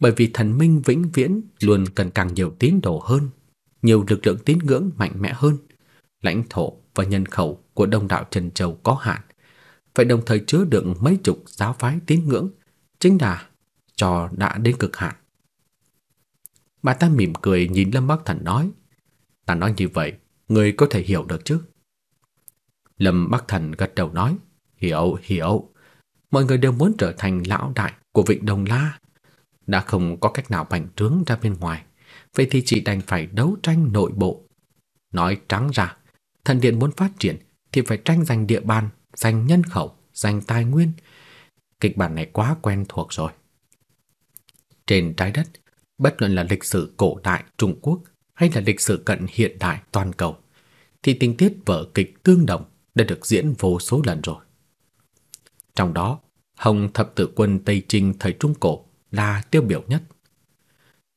Bởi vì thần minh vĩnh viễn luôn cần càng nhiều tín đồ hơn, nhiều lực lượng tín ngưỡng mạnh mẽ hơn, lãnh thổ và nhân khẩu của đông đạo Trần Châu có hạn, phải đồng thời chứa đựng mấy chục giáo phái tín ngưỡng, chính là trò đã đến cực hạn. Bà ta mỉm cười nhìn Lâm Bắc Thần nói, ta nói như vậy, người có thể hiểu được chứ? Lâm Bắc Thần gật đầu nói, hiểu, hiểu. Mọi người đều muốn trở thành lão đại của Vịnh Đông La. Đã không có cách nào bành trướng ra bên ngoài, vậy thì chỉ đành phải đấu tranh nội bộ. Nói trắng ra, thần điện muốn phát triển thì phải tranh giành địa bàn, giành nhân khẩu, giành tài nguyên. Kịch bản này quá quen thuộc rồi. Trên trái đất, bất luận là lịch sử cổ đại Trung Quốc hay là lịch sử cận hiện đại toàn cầu, thì tình tiết vở kịch tương đồng đã được diễn vô số lần rồi. Trong đó, Hồng Thập Tử Quân Tây Trinh thời Trung Cổ là tiêu biểu nhất.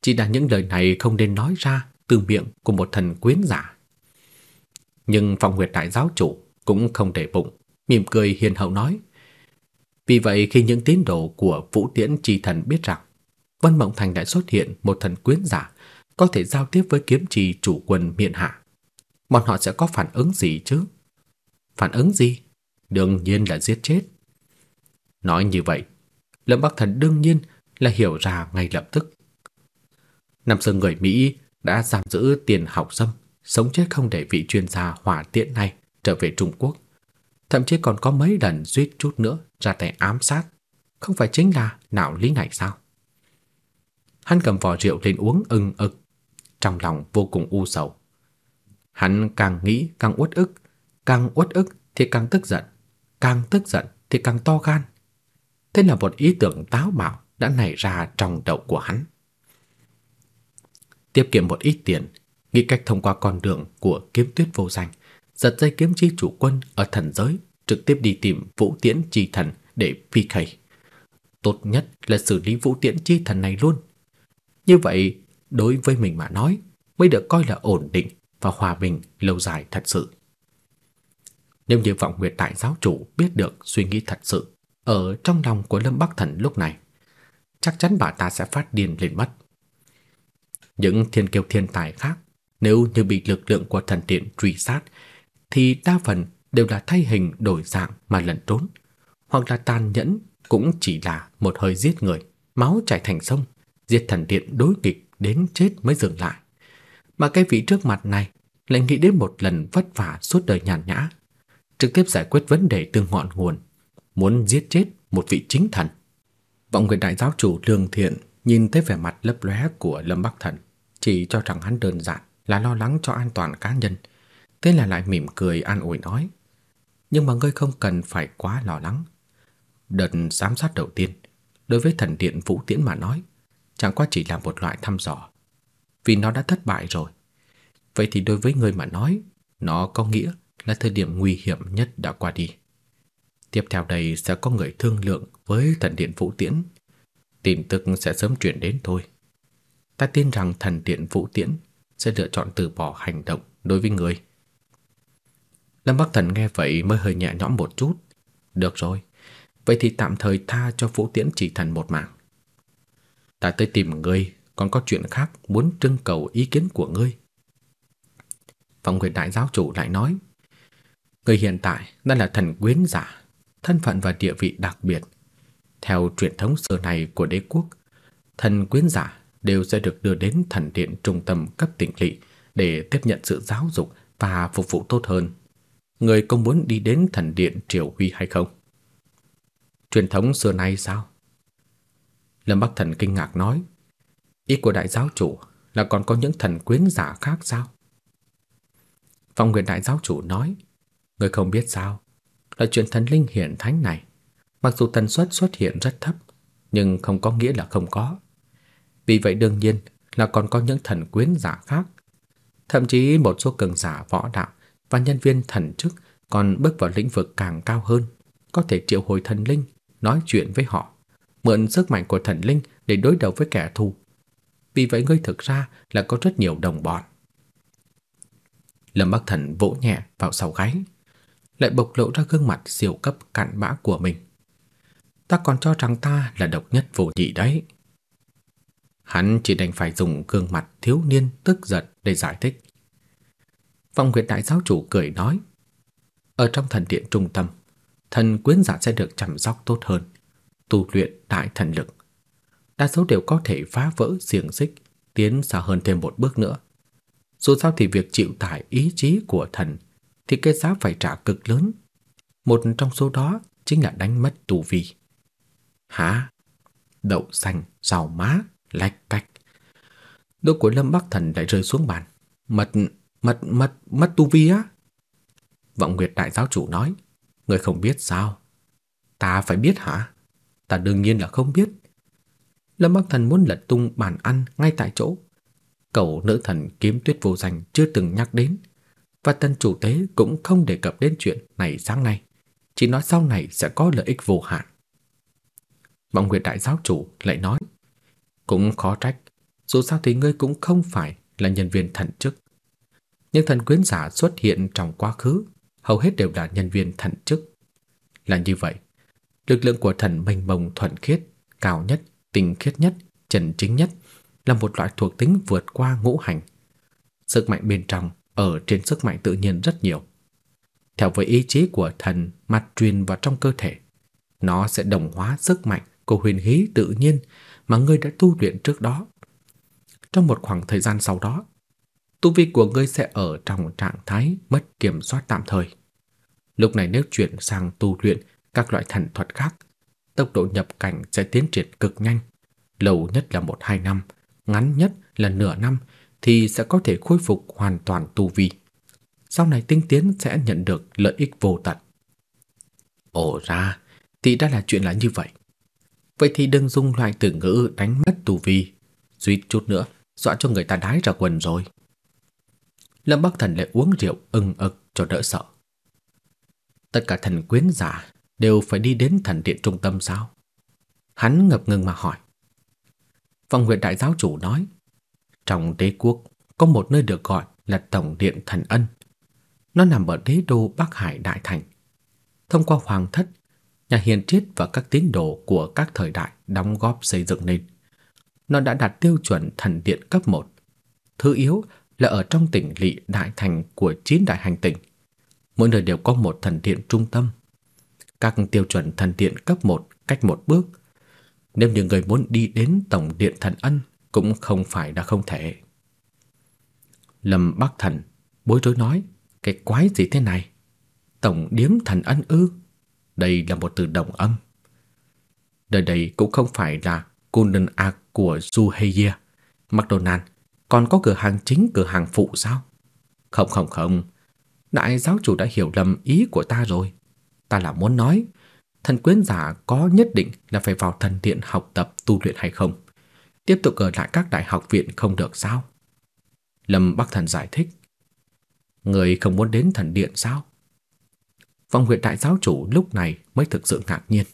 Chỉ là những lời này không nên nói ra từ miệng của một thần quyến giả. Nhưng Phong Nguyệt Đại Giáo Chủ cũng không để bụng, mỉm cười hiền hậu nói. Vì vậy khi những tín đồ của Vũ Tiễn chi Thần biết rằng Vân Mộng Thành đã xuất hiện một thần quyến giả có thể giao tiếp với kiếm trì chủ quân miện hạ. Bọn họ sẽ có phản ứng gì chứ? Phản ứng gì? Đương nhiên là giết chết. Nói như vậy, Lâm Bắc Thần đương nhiên là hiểu ra ngay lập tức. Năm xưa người Mỹ đã giam giữ tiền học sâm, sống chết không để vị chuyên gia hỏa tiễn này trở về Trung Quốc. Thậm chí còn có mấy lần suýt chút nữa ra tay ám sát. Không phải chính là não lý này sao? Hắn cầm vò rượu lên uống ưng ực, trong lòng vô cùng u sầu. Hắn càng nghĩ càng uất ức, càng uất ức thì càng tức giận, càng tức giận thì càng to gan. Thế là một ý tưởng táo bạo đã nảy ra trong đầu của hắn. Tiết kiệm một ít tiền, nghĩ cách thông qua con đường của kiếm tuyết vô danh, giật dây kiếm chi chủ quân ở thần giới, trực tiếp đi tìm Vũ Tiễn chi thần để PK. Tốt nhất là xử lý Vũ Tiễn chi thần này luôn. Như vậy, đối với mình mà nói, mới được coi là ổn định và hòa bình lâu dài thật sự. Nếu như vọng nguyệt đại giáo chủ biết được suy nghĩ thật sự ở trong lòng của Lâm Bắc Thần lúc này, chắc chắn bà ta sẽ phát điên lên mất. Những thiên kiêu thiên tài khác, nếu như bị lực lượng của thần điện truy sát, thì đa phần đều là thay hình đổi dạng mà lẩn trốn, hoặc là tàn nhẫn cũng chỉ là một hơi giết người, máu chảy thành sông, diệt thần điện đối nghịch đến chết mới dừng lại. Mà cái vị trước mặt này lại nghĩ đến một lần vất vả suốt đời nhàn nhã, trực tiếp giải quyết vấn đề từ ngọn nguồn, muốn giết chết một vị chính thần. Vọng nguyện đại giáo chủ lương thiện nhìn thấy vẻ mặt lấp lóe của Lâm Bắc Thần, chỉ cho rằng hắn đơn giản là lo lắng cho an toàn cá nhân, thế là lại mỉm cười an ủi nói: "Nhưng mà ngươi không cần phải quá lo lắng. Đợt giám sát đầu tiên, đối với thần điện Vũ Tiễn mà nói, chẳng qua chỉ là một loại thăm dò, vì nó đã thất bại rồi. Vậy thì đối với người mà nói, nó có nghĩa là thời điểm nguy hiểm nhất đã qua đi. Tiếp theo đây sẽ có người thương lượng với thần điện Vũ Tiễn. Tin tức sẽ sớm chuyển đến thôi. Ta tin rằng thần điện Vũ Tiễn sẽ lựa chọn từ bỏ hành động đối với người. Lâm Bắc Thần nghe vậy mới hơi nhẹ nhõm một chút. Được rồi, vậy thì tạm thời tha cho Vũ Tiễn chỉ thần một mạng. Ta tới tìm ngươi, còn có chuyện khác muốn trưng cầu ý kiến của ngươi. Phong Nguyệt Đại Giáo Chủ lại nói, ngươi hiện tại đang là thần quyến giả, thân phận và địa vị đặc biệt. Theo truyền thống xưa này của đế quốc, thần quyến giả đều sẽ được đưa đến thần điện trung tâm cấp tỉnh lỵ để tiếp nhận sự giáo dục và phục vụ tốt hơn. Người có muốn đi đến thần điện triều huy hay không? Truyền thống xưa nay sao? Lâm Bắc Thần kinh ngạc nói, ý của đại giáo chủ là còn có những thần quyến giả khác sao? Phong Nguyên đại giáo chủ nói, người không biết sao, là chuyện thần linh hiện thánh này, mặc dù tần suất xuất hiện rất thấp, nhưng không có nghĩa là không có. Vì vậy đương nhiên là còn có những thần quyến giả khác. Thậm chí một số cường giả võ đạo và nhân viên thần chức còn bước vào lĩnh vực càng cao hơn, có thể triệu hồi thần linh, nói chuyện với họ, mượn sức mạnh của thần linh để đối đầu với kẻ thù. Vì vậy ngươi thực ra là có rất nhiều đồng bọn. Lâm Bắc Thần vỗ nhẹ vào sau gáy, lại bộc lộ ra gương mặt siêu cấp cặn bã của mình. Ta còn cho rằng ta là độc nhất vô nhị đấy. Hắn chỉ đành phải dùng gương mặt thiếu niên tức giận để giải thích. Phong Nguyệt Đại Giáo Chủ cười nói, ở trong thần điện trung tâm, thần quyến giả sẽ được chăm sóc tốt hơn, tu luyện đại thần lực. Đa số đều có thể phá vỡ xiềng xích, tiến xa hơn thêm một bước nữa. Dù sao thì việc chịu tải ý chí của thần thì cái giá phải trả cực lớn. Một trong số đó chính là đánh mất tu vi. Hả? Đậu xanh, rau má, lạch cạch. Đôi của Lâm Bắc Thần lại rơi xuống bàn. Mật, mật, mật, mất tu vi á? Vọng Nguyệt Đại Giáo Chủ nói. Người không biết sao? Ta phải biết hả? Ta đương nhiên là không biết. Lâm Bắc Thần muốn lật tung bàn ăn ngay tại chỗ. Cậu nữ thần kiếm tuyết vô danh chưa từng nhắc đến. Và tân chủ tế cũng không đề cập đến chuyện này sáng nay. Chỉ nói sau này sẽ có lợi ích vô hạn. Vọng Nguyệt Đại Giáo Chủ lại nói. Cũng khó trách, dù sao thì ngươi cũng không phải là nhân viên thần chức. Nhưng thần quyến giả xuất hiện trong quá khứ, hầu hết đều là nhân viên thần chức. Là như vậy, lực lượng của thần mênh mông thuần khiết, cao nhất, tinh khiết nhất, chân chính nhất là một loại thuộc tính vượt qua ngũ hành. Sức mạnh bên trong ở trên sức mạnh tự nhiên rất nhiều. Theo với ý chí của thần mặt truyền vào trong cơ thể, nó sẽ đồng hóa sức mạnh của huyền khí tự nhiên mà ngươi đã tu luyện trước đó. Trong một khoảng thời gian sau đó, tu vi của ngươi sẽ ở trong trạng thái mất kiểm soát tạm thời. Lúc này nếu chuyển sang tu luyện các loại thần thuật khác, tốc độ nhập cảnh sẽ tiến triển cực nhanh, lâu nhất là 1-2 năm, ngắn nhất là nửa năm thì sẽ có thể khôi phục hoàn toàn tu vi. Sau này tinh tiến sẽ nhận được lợi ích vô tận. Ồ ra, thì đã là chuyện là như vậy. Vậy thì đừng dùng loại từ ngữ đánh mất tu vi, suýt chút nữa dọa cho người ta đái ra quần rồi. Lâm Bắc Thần lại uống rượu ưng ực cho đỡ sợ. Tất cả thần quyến giả đều phải đi đến thần điện trung tâm sao? Hắn ngập ngừng mà hỏi. Phong huyện đại giáo chủ nói, trong đế quốc có một nơi được gọi là Tổng điện Thần Ân. Nó nằm ở đế đô Bắc Hải Đại Thành. Thông qua hoàng thất nhà hiền triết và các tín đồ của các thời đại đóng góp xây dựng nên. Nó đã đạt tiêu chuẩn thần điện cấp 1. Thứ yếu là ở trong tỉnh lỵ đại thành của chín đại hành tinh. Mỗi nơi đều có một thần điện trung tâm. Các tiêu chuẩn thần điện cấp 1 cách một bước. Nếu như người muốn đi đến tổng điện thần ân cũng không phải là không thể. Lâm Bắc Thần bối rối nói, cái quái gì thế này? Tổng điếm thần ân ư? Đây là một từ đồng âm. Đời đây cũng không phải là Golden Ark của Suheya, McDonald, còn có cửa hàng chính cửa hàng phụ sao? Không không không, đại giáo chủ đã hiểu lầm ý của ta rồi. Ta là muốn nói, thần quyến giả có nhất định là phải vào thần điện học tập tu luyện hay không? Tiếp tục ở lại các đại học viện không được sao? Lâm Bắc Thần giải thích. Người không muốn đến thần điện sao? Phong huyện đại giáo chủ lúc này mới thực sự ngạc nhiên.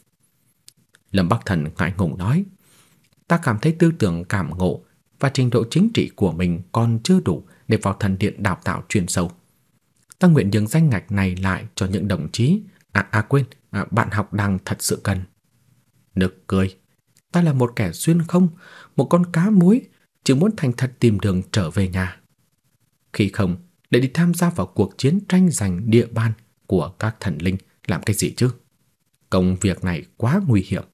Lâm Bắc Thần ngại ngùng nói, ta cảm thấy tư tưởng cảm ngộ và trình độ chính trị của mình còn chưa đủ để vào thần điện đào tạo chuyên sâu. Ta nguyện nhường danh ngạch này lại cho những đồng chí, à, à quên, à, bạn học đang thật sự cần. Nực cười, ta là một kẻ xuyên không, một con cá muối, chỉ muốn thành thật tìm đường trở về nhà. Khi không, để đi tham gia vào cuộc chiến tranh giành địa bàn của các thần linh làm cái gì chứ? Công việc này quá nguy hiểm.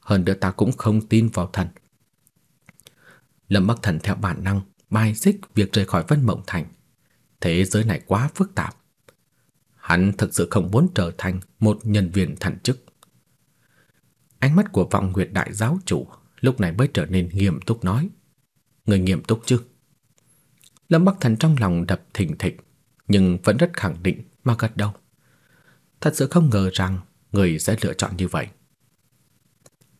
Hơn nữa ta cũng không tin vào thần. Lâm Bắc Thần theo bản năng bài xích việc rời khỏi Vân Mộng Thành. Thế giới này quá phức tạp. Hắn thực sự không muốn trở thành một nhân viên thần chức. Ánh mắt của vọng nguyệt đại giáo chủ lúc này mới trở nên nghiêm túc nói. Người nghiêm túc chứ? Lâm Bắc Thần trong lòng đập thình thịch, nhưng vẫn rất khẳng định mà gật đầu. Thật sự không ngờ rằng người sẽ lựa chọn như vậy.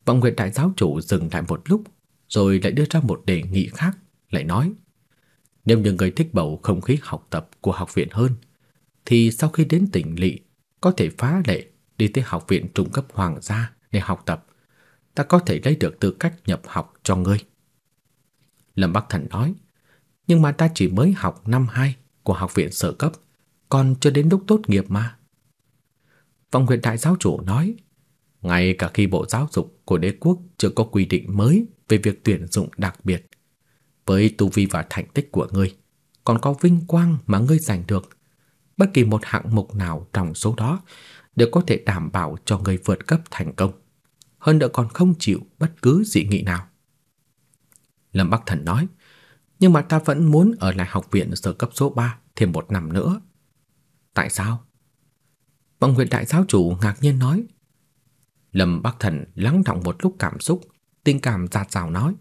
Vọng Nguyệt đại giáo chủ dừng lại một lúc, rồi lại đưa ra một đề nghị khác, lại nói: "Nếu như người thích bầu không khí học tập của học viện hơn, thì sau khi đến tỉnh lỵ có thể phá lệ đi tới học viện trung cấp hoàng gia để học tập, ta có thể lấy được tư cách nhập học cho ngươi." Lâm Bắc Thần nói: "Nhưng mà ta chỉ mới học năm 2 của học viện sở cấp, còn chưa đến lúc tốt nghiệp mà." Vọng Huyền đại giáo chủ nói: ngay cả khi Bộ Giáo dục của đế quốc chưa có quy định mới về việc tuyển dụng đặc biệt, với tu vi và thành tích của ngươi, còn có vinh quang mà ngươi giành được, bất kỳ một hạng mục nào trong số đó đều có thể đảm bảo cho người vượt cấp thành công. Hơn nữa còn không chịu bất cứ dị nghị nào. Lâm Bắc Thần nói, nhưng mà ta vẫn muốn ở lại học viện sở cấp số 3 thêm một năm nữa. Tại sao? Vọng huyện Đại Giáo Chủ ngạc nhiên nói, Lâm Bắc Thần lắng đọng một lúc cảm xúc, tình cảm dạt dào nói: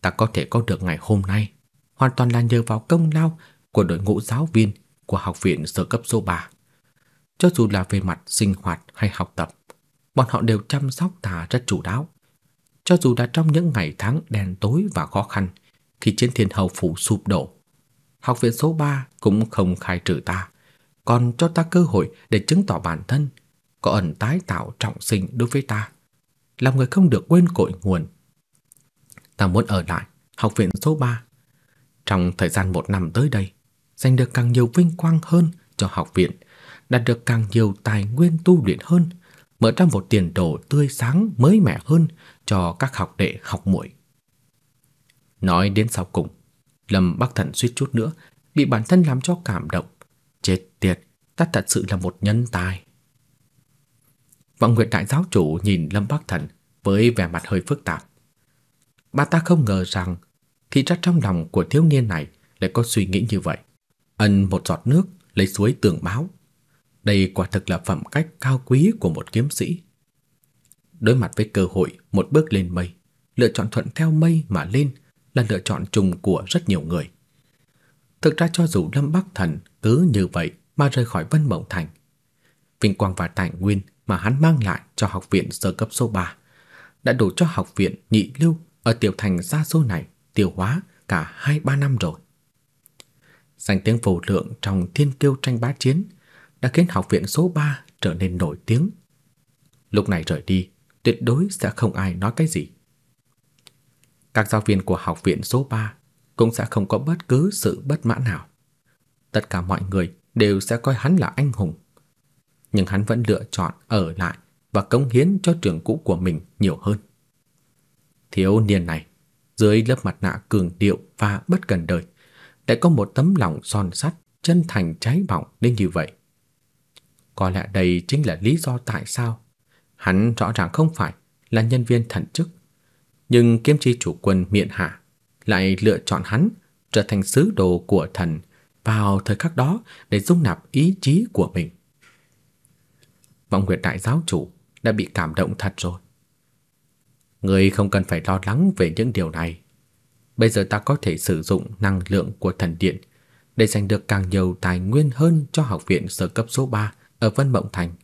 "Ta có thể có được ngày hôm nay, hoàn toàn là nhờ vào công lao của đội ngũ giáo viên của học viện sơ cấp số 3. Cho dù là về mặt sinh hoạt hay học tập, bọn họ đều chăm sóc ta rất chu đáo. Cho dù là trong những ngày tháng đen tối và khó khăn, khi chiến thiên hầu phủ sụp đổ, học viện số 3 cũng không khai trừ ta, còn cho ta cơ hội để chứng tỏ bản thân có ẩn tái tạo trọng sinh đối với ta, làm người không được quên cội nguồn. Ta muốn ở lại học viện số 3. Trong thời gian một năm tới đây, giành được càng nhiều vinh quang hơn cho học viện, đạt được càng nhiều tài nguyên tu luyện hơn, mở ra một tiền đồ tươi sáng mới mẻ hơn cho các học đệ học muội. Nói đến sau cùng, Lâm Bắc Thần suýt chút nữa bị bản thân làm cho cảm động. Chết tiệt, ta thật sự là một nhân tài. Vọng Nguyệt đại giáo chủ nhìn Lâm Bắc Thần với vẻ mặt hơi phức tạp. Bà ta không ngờ rằng thì ra trong lòng của thiếu niên này lại có suy nghĩ như vậy. Ân một giọt nước lấy suối tường báo. Đây quả thực là phẩm cách cao quý của một kiếm sĩ. Đối mặt với cơ hội một bước lên mây, lựa chọn thuận theo mây mà lên là lựa chọn chung của rất nhiều người. Thực ra cho dù Lâm Bắc Thần cứ như vậy mà rời khỏi Vân Mộng Thành, vinh quang và tài nguyên mà hắn mang lại cho học viện sơ cấp số 3 đã đủ cho học viện nhị lưu ở tiểu thành xa xôi này tiêu hóa cả 2-3 năm rồi. Danh tiếng vô lượng trong thiên kiêu tranh bá chiến đã khiến học viện số 3 trở nên nổi tiếng. Lúc này rời đi, tuyệt đối sẽ không ai nói cái gì. Các giáo viên của học viện số 3 cũng sẽ không có bất cứ sự bất mãn nào. Tất cả mọi người đều sẽ coi hắn là anh hùng nhưng hắn vẫn lựa chọn ở lại và cống hiến cho trường cũ của mình nhiều hơn. Thiếu niên này, dưới lớp mặt nạ cường điệu và bất cần đời, lại có một tấm lòng son sắt, chân thành cháy bỏng đến như vậy. Có lẽ đây chính là lý do tại sao hắn rõ ràng không phải là nhân viên thần chức, nhưng kiếm chi chủ quân miện hạ lại lựa chọn hắn trở thành sứ đồ của thần vào thời khắc đó để dung nạp ý chí của mình. Vọng Nguyệt đại giáo chủ đã bị cảm động thật rồi. Người không cần phải lo lắng về những điều này. Bây giờ ta có thể sử dụng năng lượng của thần điện để giành được càng nhiều tài nguyên hơn cho học viện sơ cấp số 3 ở Vân Mộng Thành.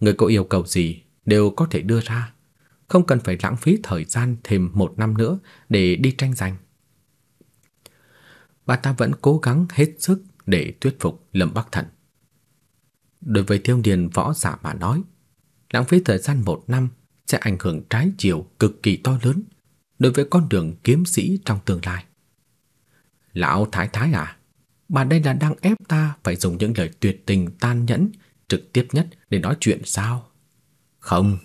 Người có yêu cầu gì đều có thể đưa ra, không cần phải lãng phí thời gian thêm một năm nữa để đi tranh giành. Bà ta vẫn cố gắng hết sức để thuyết phục Lâm Bắc Thần. Đối với thiếu niên võ giả mà nói, lãng phí thời gian một năm sẽ ảnh hưởng trái chiều cực kỳ to lớn đối với con đường kiếm sĩ trong tương lai. Lão Thái Thái à, bà đây là đang ép ta phải dùng những lời tuyệt tình tan nhẫn trực tiếp nhất để nói chuyện sao? Không.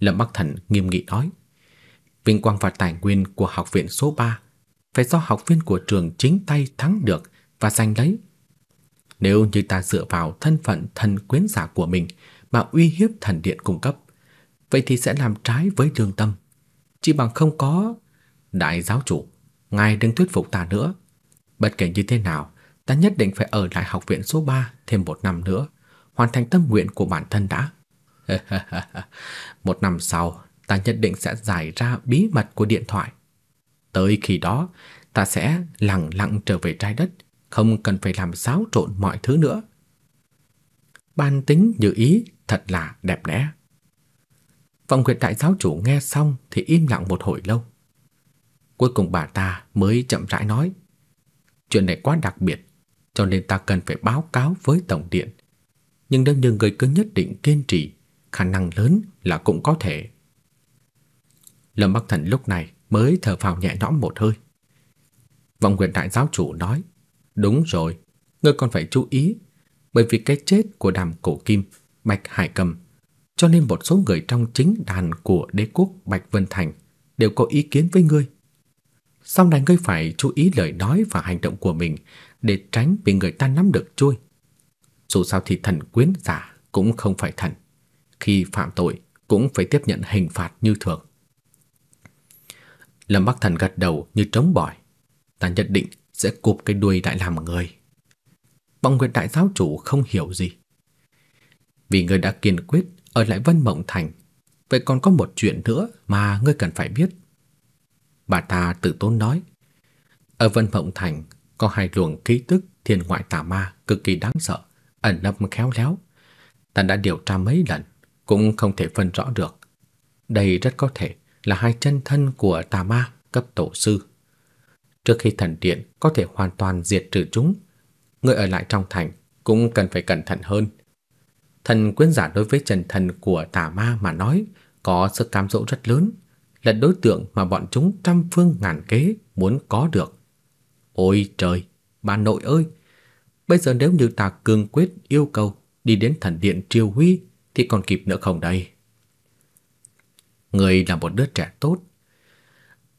Lâm Bắc Thần nghiêm nghị nói. Vinh quang và tài nguyên của học viện số 3 phải do học viên của trường chính tay thắng được và giành lấy. Nếu như ta dựa vào thân phận thần quyến giả của mình mà uy hiếp thần điện cung cấp, vậy thì sẽ làm trái với lương tâm. Chỉ bằng không có đại giáo chủ, ngài đừng thuyết phục ta nữa. Bất kể như thế nào, ta nhất định phải ở lại học viện số 3 thêm một năm nữa, hoàn thành tâm nguyện của bản thân đã. một năm sau, ta nhất định sẽ giải ra bí mật của điện thoại. Tới khi đó, ta sẽ lặng lặng trở về trái đất, không cần phải làm xáo trộn mọi thứ nữa. Ban tính như ý thật là đẹp đẽ. Vọng Nguyệt đại giáo chủ nghe xong thì im lặng một hồi lâu. Cuối cùng bà ta mới chậm rãi nói: "Chuyện này quá đặc biệt, cho nên ta cần phải báo cáo với tổng điện. Nhưng nếu như người cứ nhất định kiên trì, khả năng lớn là cũng có thể." Lâm Bắc Thần lúc này mới thở phào nhẹ nhõm một hơi. Vọng Nguyệt đại giáo chủ nói: "Đúng rồi, ngươi còn phải chú ý, bởi vì cái chết của Đàm Cổ Kim, Bạch Hải Cầm cho nên một số người trong chính đàn của đế quốc Bạch Vân Thành đều có ý kiến với ngươi. Sau này ngươi phải chú ý lời nói và hành động của mình để tránh bị người ta nắm được trôi. Dù sao thì thần quyến giả cũng không phải thần. Khi phạm tội cũng phải tiếp nhận hình phạt như thường. Lâm Bắc Thần gật đầu như trống bỏi. Ta nhất định sẽ cụp cái đuôi đại làm người. Bọng Nguyệt đại giáo chủ không hiểu gì. Vì người đã kiên quyết ở lại Vân Mộng Thành, vậy còn có một chuyện nữa mà ngươi cần phải biết. Bà ta tự tốn nói, ở Vân Mộng Thành có hai luồng ký tức thiên ngoại tà ma cực kỳ đáng sợ, ẩn nấp khéo léo. Ta đã điều tra mấy lần, cũng không thể phân rõ được. Đây rất có thể là hai chân thân của tà ma cấp tổ sư. Trước khi thần điện có thể hoàn toàn diệt trừ chúng, người ở lại trong thành cũng cần phải cẩn thận hơn Thần quyến giả đối với chân thần của tà ma mà nói có sức cám dỗ rất lớn, là đối tượng mà bọn chúng trăm phương ngàn kế muốn có được. Ôi trời, bà nội ơi! Bây giờ nếu như ta cương quyết yêu cầu đi đến thần điện triều huy thì còn kịp nữa không đây? Người là một đứa trẻ tốt.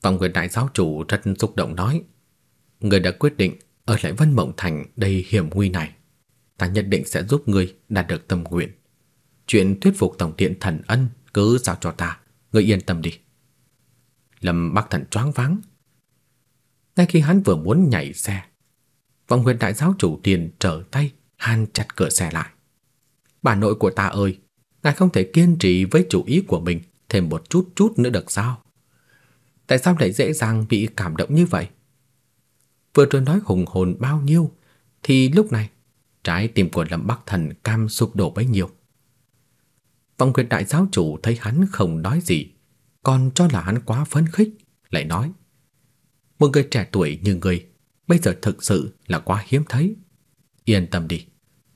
Vòng quyền Đại Giáo Chủ rất xúc động nói. Người đã quyết định ở lại Vân Mộng Thành đầy hiểm nguy này ta nhất định sẽ giúp ngươi đạt được tâm nguyện. Chuyện thuyết phục tổng điện thần ân cứ giao cho ta, ngươi yên tâm đi. Lâm Bắc Thần choáng váng. Ngay khi hắn vừa muốn nhảy xe, vọng huyền đại giáo chủ tiền trở tay han chặt cửa xe lại. Bà nội của ta ơi, ngài không thể kiên trì với chủ ý của mình thêm một chút chút nữa được sao? Tại sao lại dễ dàng bị cảm động như vậy? Vừa rồi nói hùng hồn bao nhiêu thì lúc này Trái tim của Lâm Bắc Thần cam sụp đổ bấy nhiêu. vong quyền đại giáo chủ thấy hắn không nói gì, còn cho là hắn quá phấn khích, lại nói: "Một người trẻ tuổi như người, bây giờ thực sự là quá hiếm thấy. Yên tâm đi,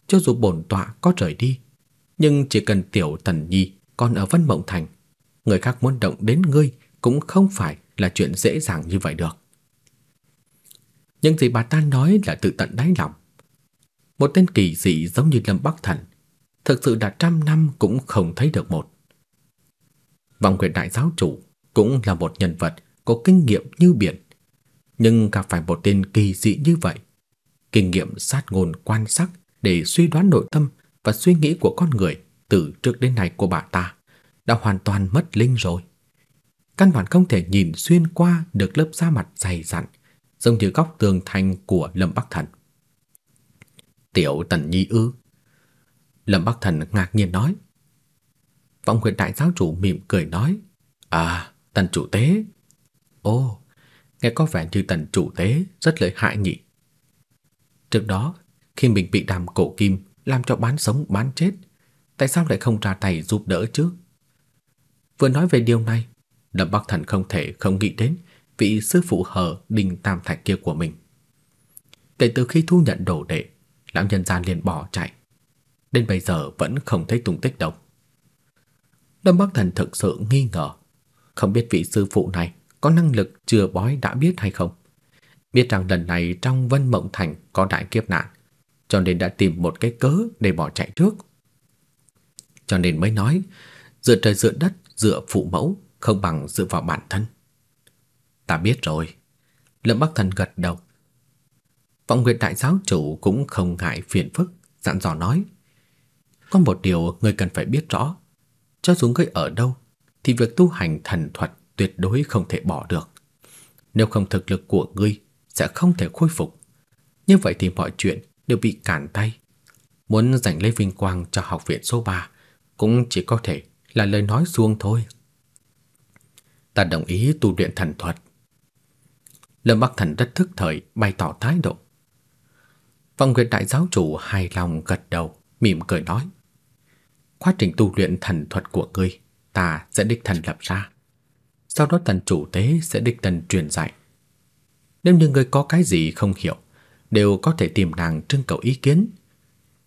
cho dù bổn tọa có rời đi, nhưng chỉ cần tiểu Tần Nhi còn ở Vân Mộng Thành, người khác muốn động đến ngươi cũng không phải là chuyện dễ dàng như vậy được." Nhưng gì bà ta nói là tự tận đáy lòng, một tên kỳ dị giống như Lâm Bắc Thần, thực sự đã trăm năm cũng không thấy được một. Vọng quyền đại giáo chủ cũng là một nhân vật có kinh nghiệm như biển, nhưng gặp phải một tên kỳ dị như vậy, kinh nghiệm sát ngôn quan sát để suy đoán nội tâm và suy nghĩ của con người từ trước đến nay của bà ta đã hoàn toàn mất linh rồi. Căn bản không thể nhìn xuyên qua được lớp da mặt dày dặn, giống như góc tường thành của Lâm Bắc Thần. Tiểu Tần Nhi ư? Lâm Bắc Thần ngạc nhiên nói. Vọng Huyền Đại giáo chủ mỉm cười nói, "À, Tần chủ tế." "Ồ, nghe có vẻ như Tần chủ tế rất lợi hại nhỉ?" Trước đó, khi mình bị Đàm Cổ Kim làm cho bán sống bán chết, tại sao lại không ra tay giúp đỡ chứ? Vừa nói về điều này, Lâm Bắc Thần không thể không nghĩ đến vị sư phụ hờ đình Tam Thạch kia của mình. Kể từ khi thu nhận đồ đệ, lão nhân gian liền bỏ chạy. Đến bây giờ vẫn không thấy tung tích đâu. Lâm Bắc Thần thực sự nghi ngờ, không biết vị sư phụ này có năng lực chừa bói đã biết hay không. Biết rằng lần này trong Vân Mộng Thành có đại kiếp nạn, cho nên đã tìm một cái cớ để bỏ chạy trước. Cho nên mới nói, dựa trời dựa đất, dựa phụ mẫu không bằng dựa vào bản thân. Ta biết rồi. Lâm Bắc Thần gật đầu. Vọng Nguyệt đại giáo chủ cũng không ngại phiền phức, dặn dò nói: "Có một điều ngươi cần phải biết rõ, cho dù ngươi ở đâu thì việc tu hành thần thuật tuyệt đối không thể bỏ được. Nếu không thực lực của ngươi sẽ không thể khôi phục. Như vậy thì mọi chuyện đều bị cản tay. Muốn giành lấy vinh quang cho học viện số 3 cũng chỉ có thể là lời nói suông thôi. Ta đồng ý tu luyện thần thuật. Lâm Bắc Thần rất thức thời bày tỏ thái độ. Vọng Nguyệt đại giáo chủ hài lòng gật đầu, mỉm cười nói: "Quá trình tu luyện thần thuật của ngươi, ta sẽ đích thân lập ra. Sau đó tần chủ tế sẽ đích thân truyền dạy. Nếu như ngươi có cái gì không hiểu, đều có thể tìm nàng trưng cầu ý kiến,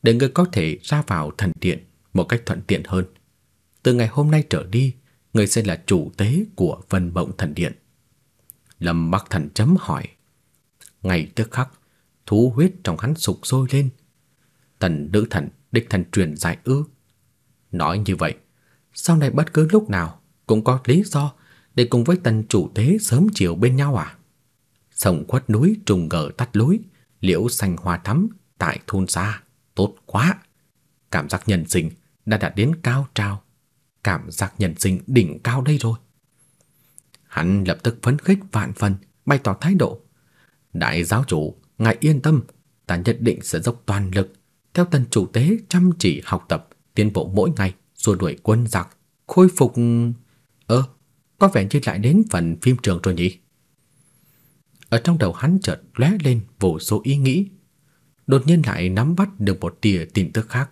để ngươi có thể ra vào thần điện một cách thuận tiện hơn. Từ ngày hôm nay trở đi, ngươi sẽ là chủ tế của Vân Mộng Thần Điện." Lâm Bắc Thần chấm hỏi. Ngày tức khắc, thú huyết trong hắn sục sôi lên. Tần nữ thần đích thần truyền dạy ư? Nói như vậy, sau này bất cứ lúc nào cũng có lý do để cùng với tần chủ tế sớm chiều bên nhau à? Sông khuất núi trùng gờ tắt lối, liễu xanh hoa thắm tại thôn xa, tốt quá. Cảm giác nhân sinh đã đạt đến cao trào. Cảm giác nhân sinh đỉnh cao đây rồi. Hắn lập tức phấn khích vạn phần, bày tỏ thái độ. Đại giáo chủ, ngài yên tâm, ta nhất định sẽ dốc toàn lực theo tần chủ tế chăm chỉ học tập, tiến bộ mỗi ngày, xua đuổi quân giặc, khôi phục... Ơ, có vẻ như lại đến phần phim trường rồi nhỉ? Ở trong đầu hắn chợt lóe lên vô số ý nghĩ, đột nhiên lại nắm bắt được một tia tin tức khác.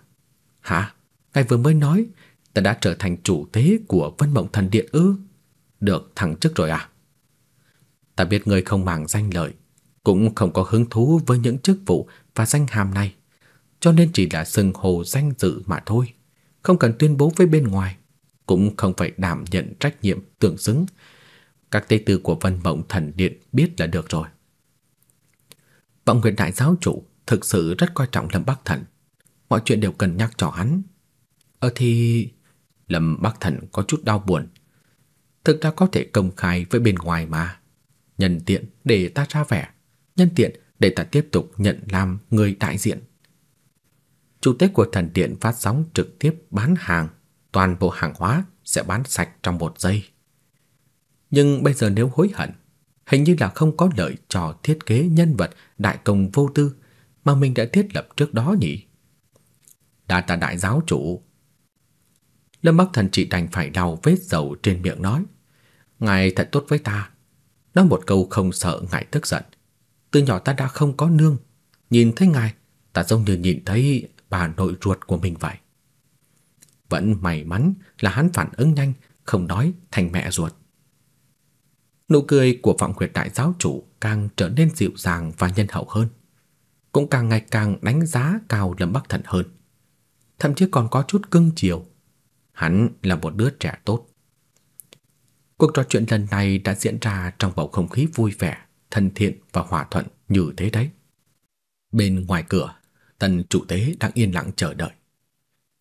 Hả? Ngài vừa mới nói ta đã trở thành chủ tế của Vân Mộng Thần Điện ư? Được thăng chức rồi à? Ta biết ngươi không màng danh lợi, cũng không có hứng thú với những chức vụ và danh hàm này, cho nên chỉ là sừng hồ danh dự mà thôi, không cần tuyên bố với bên ngoài, cũng không phải đảm nhận trách nhiệm tương xứng. Các tế tử của Vân Mộng Thần Điện biết là được rồi. Vọng Nguyệt Đại Giáo Chủ thực sự rất coi trọng Lâm Bắc Thần, mọi chuyện đều cần nhắc cho hắn. Ờ thì... Lâm Bắc Thần có chút đau buồn. Thực ra có thể công khai với bên ngoài mà. Nhân tiện để ta ra vẻ nhân tiện để ta tiếp tục nhận làm người đại diện. Chủ tế của thần điện phát sóng trực tiếp bán hàng, toàn bộ hàng hóa sẽ bán sạch trong một giây. Nhưng bây giờ nếu hối hận, hình như là không có lợi cho thiết kế nhân vật đại công vô tư mà mình đã thiết lập trước đó nhỉ. đa ta đại giáo chủ. Lâm Bắc Thần chỉ đành phải đau vết dầu trên miệng nói. Ngài thật tốt với ta. Nói một câu không sợ ngài tức giận. Từ nhỏ ta đã không có nương, nhìn thấy ngài, ta giống như nhìn thấy bà nội ruột của mình vậy. Vẫn may mắn là hắn phản ứng nhanh, không nói thành mẹ ruột. Nụ cười của vọng huyệt đại giáo chủ càng trở nên dịu dàng và nhân hậu hơn, cũng càng ngày càng đánh giá cao Lâm Bắc Thần hơn. Thậm chí còn có chút cưng chiều. Hắn là một đứa trẻ tốt. Cuộc trò chuyện lần này đã diễn ra trong bầu không khí vui vẻ thân thiện và hòa thuận như thế đấy. Bên ngoài cửa, tần chủ tế đang yên lặng chờ đợi.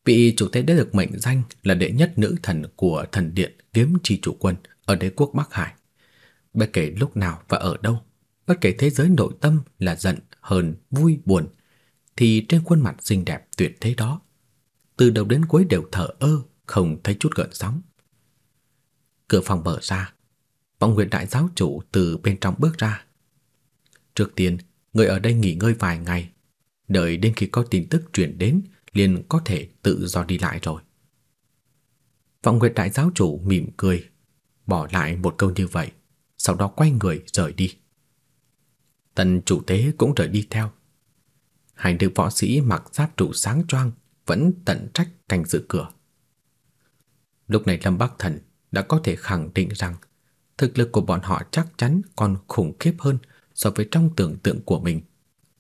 Vị chủ tế đã được mệnh danh là đệ nhất nữ thần của thần điện kiếm chi chủ quân ở đế quốc Bắc Hải. Bất kể lúc nào và ở đâu, bất kể thế giới nội tâm là giận, hờn, vui, buồn, thì trên khuôn mặt xinh đẹp tuyệt thế đó, từ đầu đến cuối đều thở ơ, không thấy chút gợn sóng. Cửa phòng mở ra, Vọng Nguyệt đại giáo chủ từ bên trong bước ra. Trước tiên, người ở đây nghỉ ngơi vài ngày, đợi đến khi có tin tức truyền đến liền có thể tự do đi lại rồi. Vọng Nguyệt đại giáo chủ mỉm cười, bỏ lại một câu như vậy, sau đó quay người rời đi. Tần chủ tế cũng rời đi theo. Hai nữ võ sĩ mặc giáp trụ sáng choang vẫn tận trách canh giữ cửa. Lúc này Lâm Bắc Thần đã có thể khẳng định rằng thực lực của bọn họ chắc chắn còn khủng khiếp hơn so với trong tưởng tượng của mình.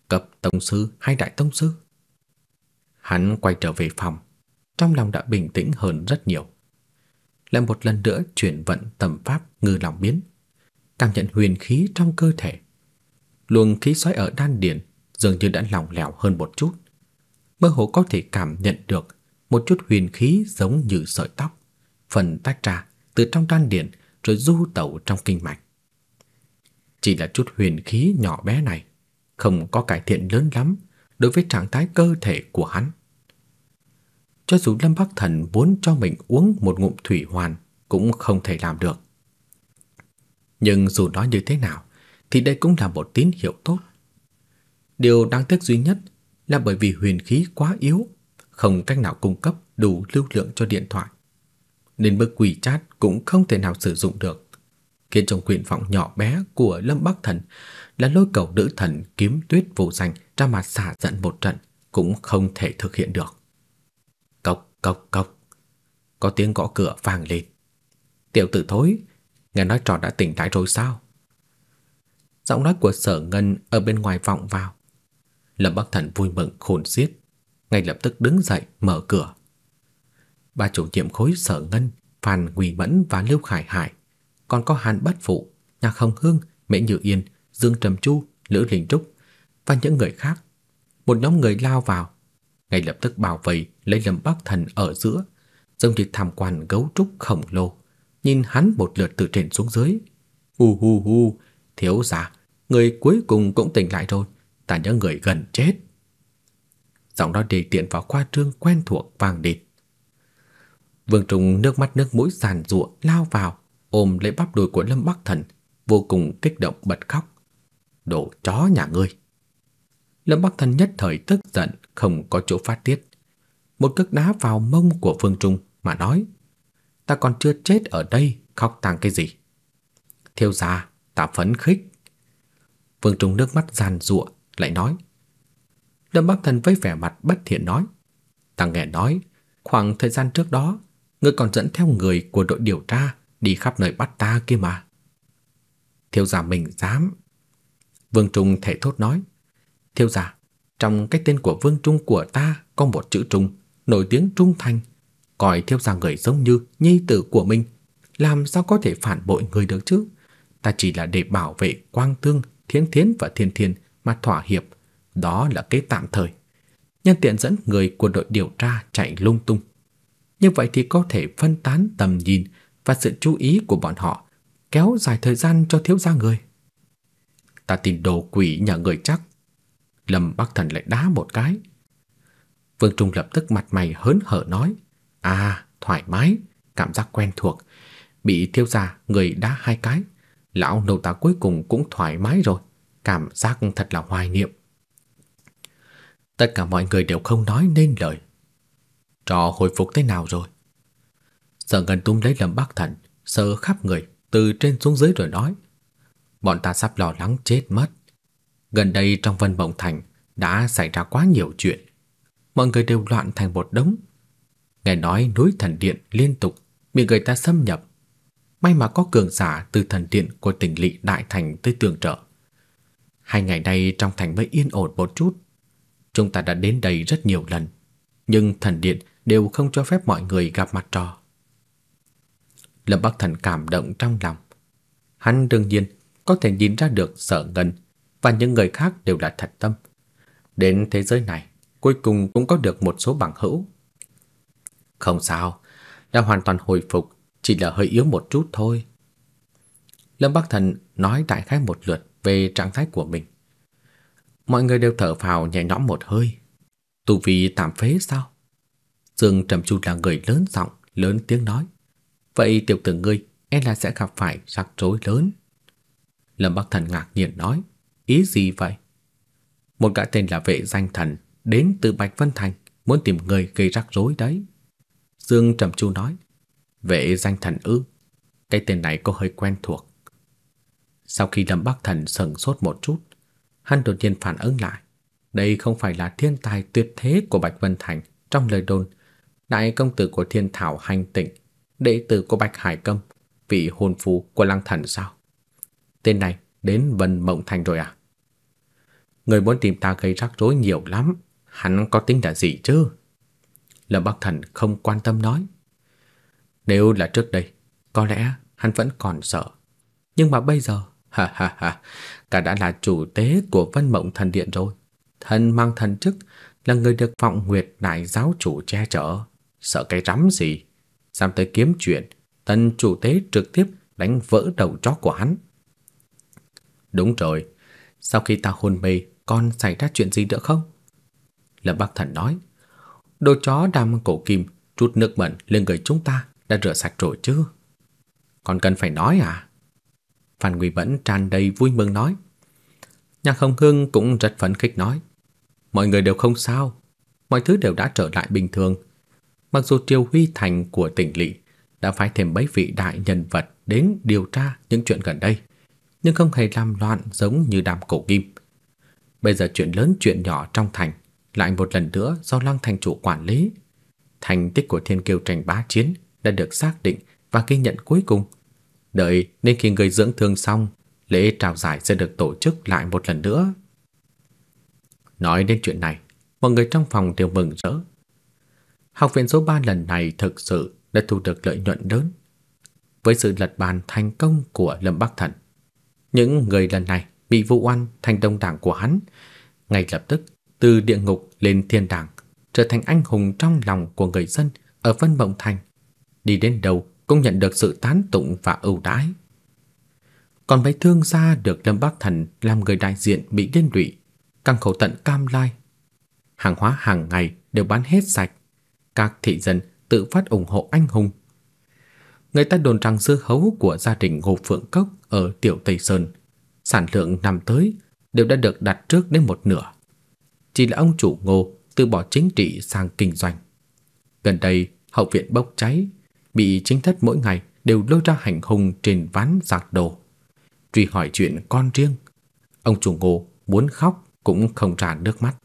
Cấp tông sư hay đại tông sư? Hắn quay trở về phòng, trong lòng đã bình tĩnh hơn rất nhiều. Lại một lần nữa chuyển vận tầm pháp ngư lòng biến, cảm nhận huyền khí trong cơ thể. Luồng khí xoáy ở đan điền dường như đã lỏng lẻo hơn một chút. Mơ hồ có thể cảm nhận được một chút huyền khí giống như sợi tóc, phần tách ra từ trong đan điền rồi du tẩu trong kinh mạch. Chỉ là chút huyền khí nhỏ bé này, không có cải thiện lớn lắm đối với trạng thái cơ thể của hắn. Cho dù Lâm Bắc Thần muốn cho mình uống một ngụm thủy hoàn cũng không thể làm được. Nhưng dù nói như thế nào thì đây cũng là một tín hiệu tốt. Điều đáng tiếc duy nhất là bởi vì huyền khí quá yếu, không cách nào cung cấp đủ lưu lượng cho điện thoại. Nên bức quỷ chat cũng không thể nào sử dụng được. Khiến trong quyền vọng nhỏ bé của Lâm Bắc Thần là lôi cầu nữ thần kiếm tuyết vô danh ra mặt xả giận một trận cũng không thể thực hiện được. Cốc, cốc, cốc. Có tiếng gõ cửa vang lên. Tiểu tử thối, nghe nói trò đã tỉnh tái rồi sao? Giọng nói của sở ngân ở bên ngoài vọng vào. Lâm Bắc Thần vui mừng khôn xiết, ngay lập tức đứng dậy mở cửa. Ba chủ nhiệm khối sở ngân, Phan Quỳ Mẫn và Lưu Khải Hải, còn có Hàn Bất Phụ, Nhạc Hồng Hương, Mễ Như Yên, Dương Trầm Chu, Lữ Linh Trúc và những người khác. Một nhóm người lao vào, ngay lập tức bảo vệ lấy Lâm Bắc Thần ở giữa, giống như tham quan gấu trúc khổng lồ, nhìn hắn một lượt từ trên xuống dưới. Hu hu hu, thiếu gia, người cuối cùng cũng tỉnh lại rồi, ta nhớ người gần chết. Giọng nói đề tiện vào khoa trương quen thuộc vang đi. Vương Trung nước mắt nước mũi giàn giụa lao vào, ôm lấy bắp đùi của Lâm Bắc Thần, vô cùng kích động bật khóc. Đồ chó nhà ngươi. Lâm Bắc Thần nhất thời tức giận, không có chỗ phát tiết. Một cước đá vào mông của Vương Trung mà nói, ta còn chưa chết ở đây, khóc tang cái gì? Thiêu gia, ta phấn khích. Vương Trung nước mắt giàn giụa lại nói. Lâm Bắc Thần với vẻ mặt bất thiện nói, ta nghe nói, khoảng thời gian trước đó, ngươi còn dẫn theo người của đội điều tra đi khắp nơi bắt ta kia mà. Thiếu gia mình dám. Vương Trung thể thốt nói, thiếu gia, trong cái tên của Vương Trung của ta có một chữ Trung, nổi tiếng trung thành, coi thiếu gia người giống như nhi tử của mình, làm sao có thể phản bội người được chứ? Ta chỉ là để bảo vệ Quang Tương, Thiên Thiến và Thiên Thiên mà thỏa hiệp, đó là kế tạm thời. Nhân tiện dẫn người của đội điều tra chạy lung tung. Như vậy thì có thể phân tán tầm nhìn và sự chú ý của bọn họ, kéo dài thời gian cho thiếu gia người. Ta tìm đồ quỷ nhà người chắc. Lâm Bắc Thần lại đá một cái. Vương Trung lập tức mặt mày hớn hở nói: "À, thoải mái, cảm giác quen thuộc. Bị thiếu gia người đá hai cái, lão đầu ta cuối cùng cũng thoải mái rồi, cảm giác thật là hoài niệm." Tất cả mọi người đều không nói nên lời. Trò hồi phục thế nào rồi? Sở Ngân túm lấy Lâm Bắc Thần, sờ khắp người, từ trên xuống dưới rồi nói. Bọn ta sắp lo lắng chết mất. Gần đây trong Vân Mộng Thành đã xảy ra quá nhiều chuyện. Mọi người đều loạn thành một đống. Nghe nói núi thần điện liên tục bị người ta xâm nhập. May mà có cường giả từ thần điện của tỉnh lỵ Đại Thành tới tường trợ. Hai ngày nay trong thành mới yên ổn một chút. Chúng ta đã đến đây rất nhiều lần, nhưng thần điện đều không cho phép mọi người gặp mặt trò. Lâm Bắc Thần cảm động trong lòng. Hắn đương nhiên có thể nhìn ra được Sở Ngân và những người khác đều là thật tâm. Đến thế giới này, cuối cùng cũng có được một số bằng hữu. Không sao, đã hoàn toàn hồi phục, chỉ là hơi yếu một chút thôi. Lâm Bắc Thần nói đại khái một lượt về trạng thái của mình. Mọi người đều thở phào nhẹ nhõm một hơi. Tu vi tạm phế sao? Dương Trầm Chu là người lớn giọng, lớn tiếng nói. Vậy tiểu tử ngươi e là sẽ gặp phải rắc rối lớn. Lâm Bắc Thần ngạc nhiên nói, ý gì vậy? Một gã tên là vệ danh thần đến từ Bạch Vân Thành muốn tìm người gây rắc rối đấy. Dương Trầm Chu nói, vệ danh thần ư? Cái tên này có hơi quen thuộc. Sau khi Lâm Bắc Thần sững sốt một chút, hắn đột nhiên phản ứng lại. Đây không phải là thiên tài tuyệt thế của Bạch Vân Thành trong lời đồn, đại công tử của Thiên Thảo hành tịnh đệ tử của Bạch Hải Câm, vị hôn phu của Lăng Thần sao? Tên này đến Vân Mộng Thành rồi à? Người muốn tìm ta gây rắc rối nhiều lắm, hắn có tính là gì chứ? Lâm Bắc Thần không quan tâm nói. Nếu là trước đây, có lẽ hắn vẫn còn sợ. Nhưng mà bây giờ, ha ha ha, cả đã là chủ tế của Vân Mộng Thần Điện rồi. Thần mang thần chức là người được vọng nguyệt đại giáo chủ che chở. Sợ cái rắm gì? dám tới kiếm chuyện, tân chủ tế trực tiếp đánh vỡ đầu chó của hắn. Đúng rồi, sau khi ta hôn mê, còn xảy ra chuyện gì nữa không? Lâm Bắc Thần nói, đồ chó đam cổ kim trút nước bẩn lên người chúng ta đã rửa sạch rồi chứ. Còn cần phải nói à? Phan Nguy Bẫn tràn đầy vui mừng nói. Nhạc Hồng Hương cũng rất phấn khích nói. Mọi người đều không sao, mọi thứ đều đã trở lại bình thường. Mặc dù Triều Huy Thành của tỉnh Lỵ đã phái thêm mấy vị đại nhân vật đến điều tra những chuyện gần đây, nhưng không hề làm loạn giống như đàm cổ kim. Bây giờ chuyện lớn chuyện nhỏ trong thành lại một lần nữa do Lăng thành chủ quản lý. Thành tích của Thiên Kiêu tranh bá chiến đã được xác định và ghi nhận cuối cùng. Đợi nên khi người dưỡng thương xong, lễ trao giải sẽ được tổ chức lại một lần nữa. Nói đến chuyện này, mọi người trong phòng đều mừng rỡ. Học viện số 3 lần này thực sự đã thu được lợi nhuận lớn. Với sự lật bàn thành công của Lâm Bắc Thần, những người lần này bị vụ oan thành đông đảng của hắn, ngay lập tức từ địa ngục lên thiên đàng, trở thành anh hùng trong lòng của người dân ở Vân Mộng Thành. Đi đến đâu cũng nhận được sự tán tụng và ưu đãi. Còn mấy thương gia được Lâm Bắc Thần làm người đại diện bị liên lụy, căng khẩu tận cam lai. Hàng hóa hàng ngày đều bán hết sạch, các thị dân tự phát ủng hộ anh hùng. Người ta đồn rằng dưa hấu của gia đình Ngô Phượng Cốc ở Tiểu Tây Sơn, sản lượng năm tới đều đã được đặt trước đến một nửa. Chỉ là ông chủ Ngô từ bỏ chính trị sang kinh doanh. Gần đây, hậu viện bốc cháy, bị chính thất mỗi ngày đều lôi ra hành hung trên ván giặc đồ. Truy hỏi chuyện con riêng, ông chủ Ngô muốn khóc cũng không ra nước mắt.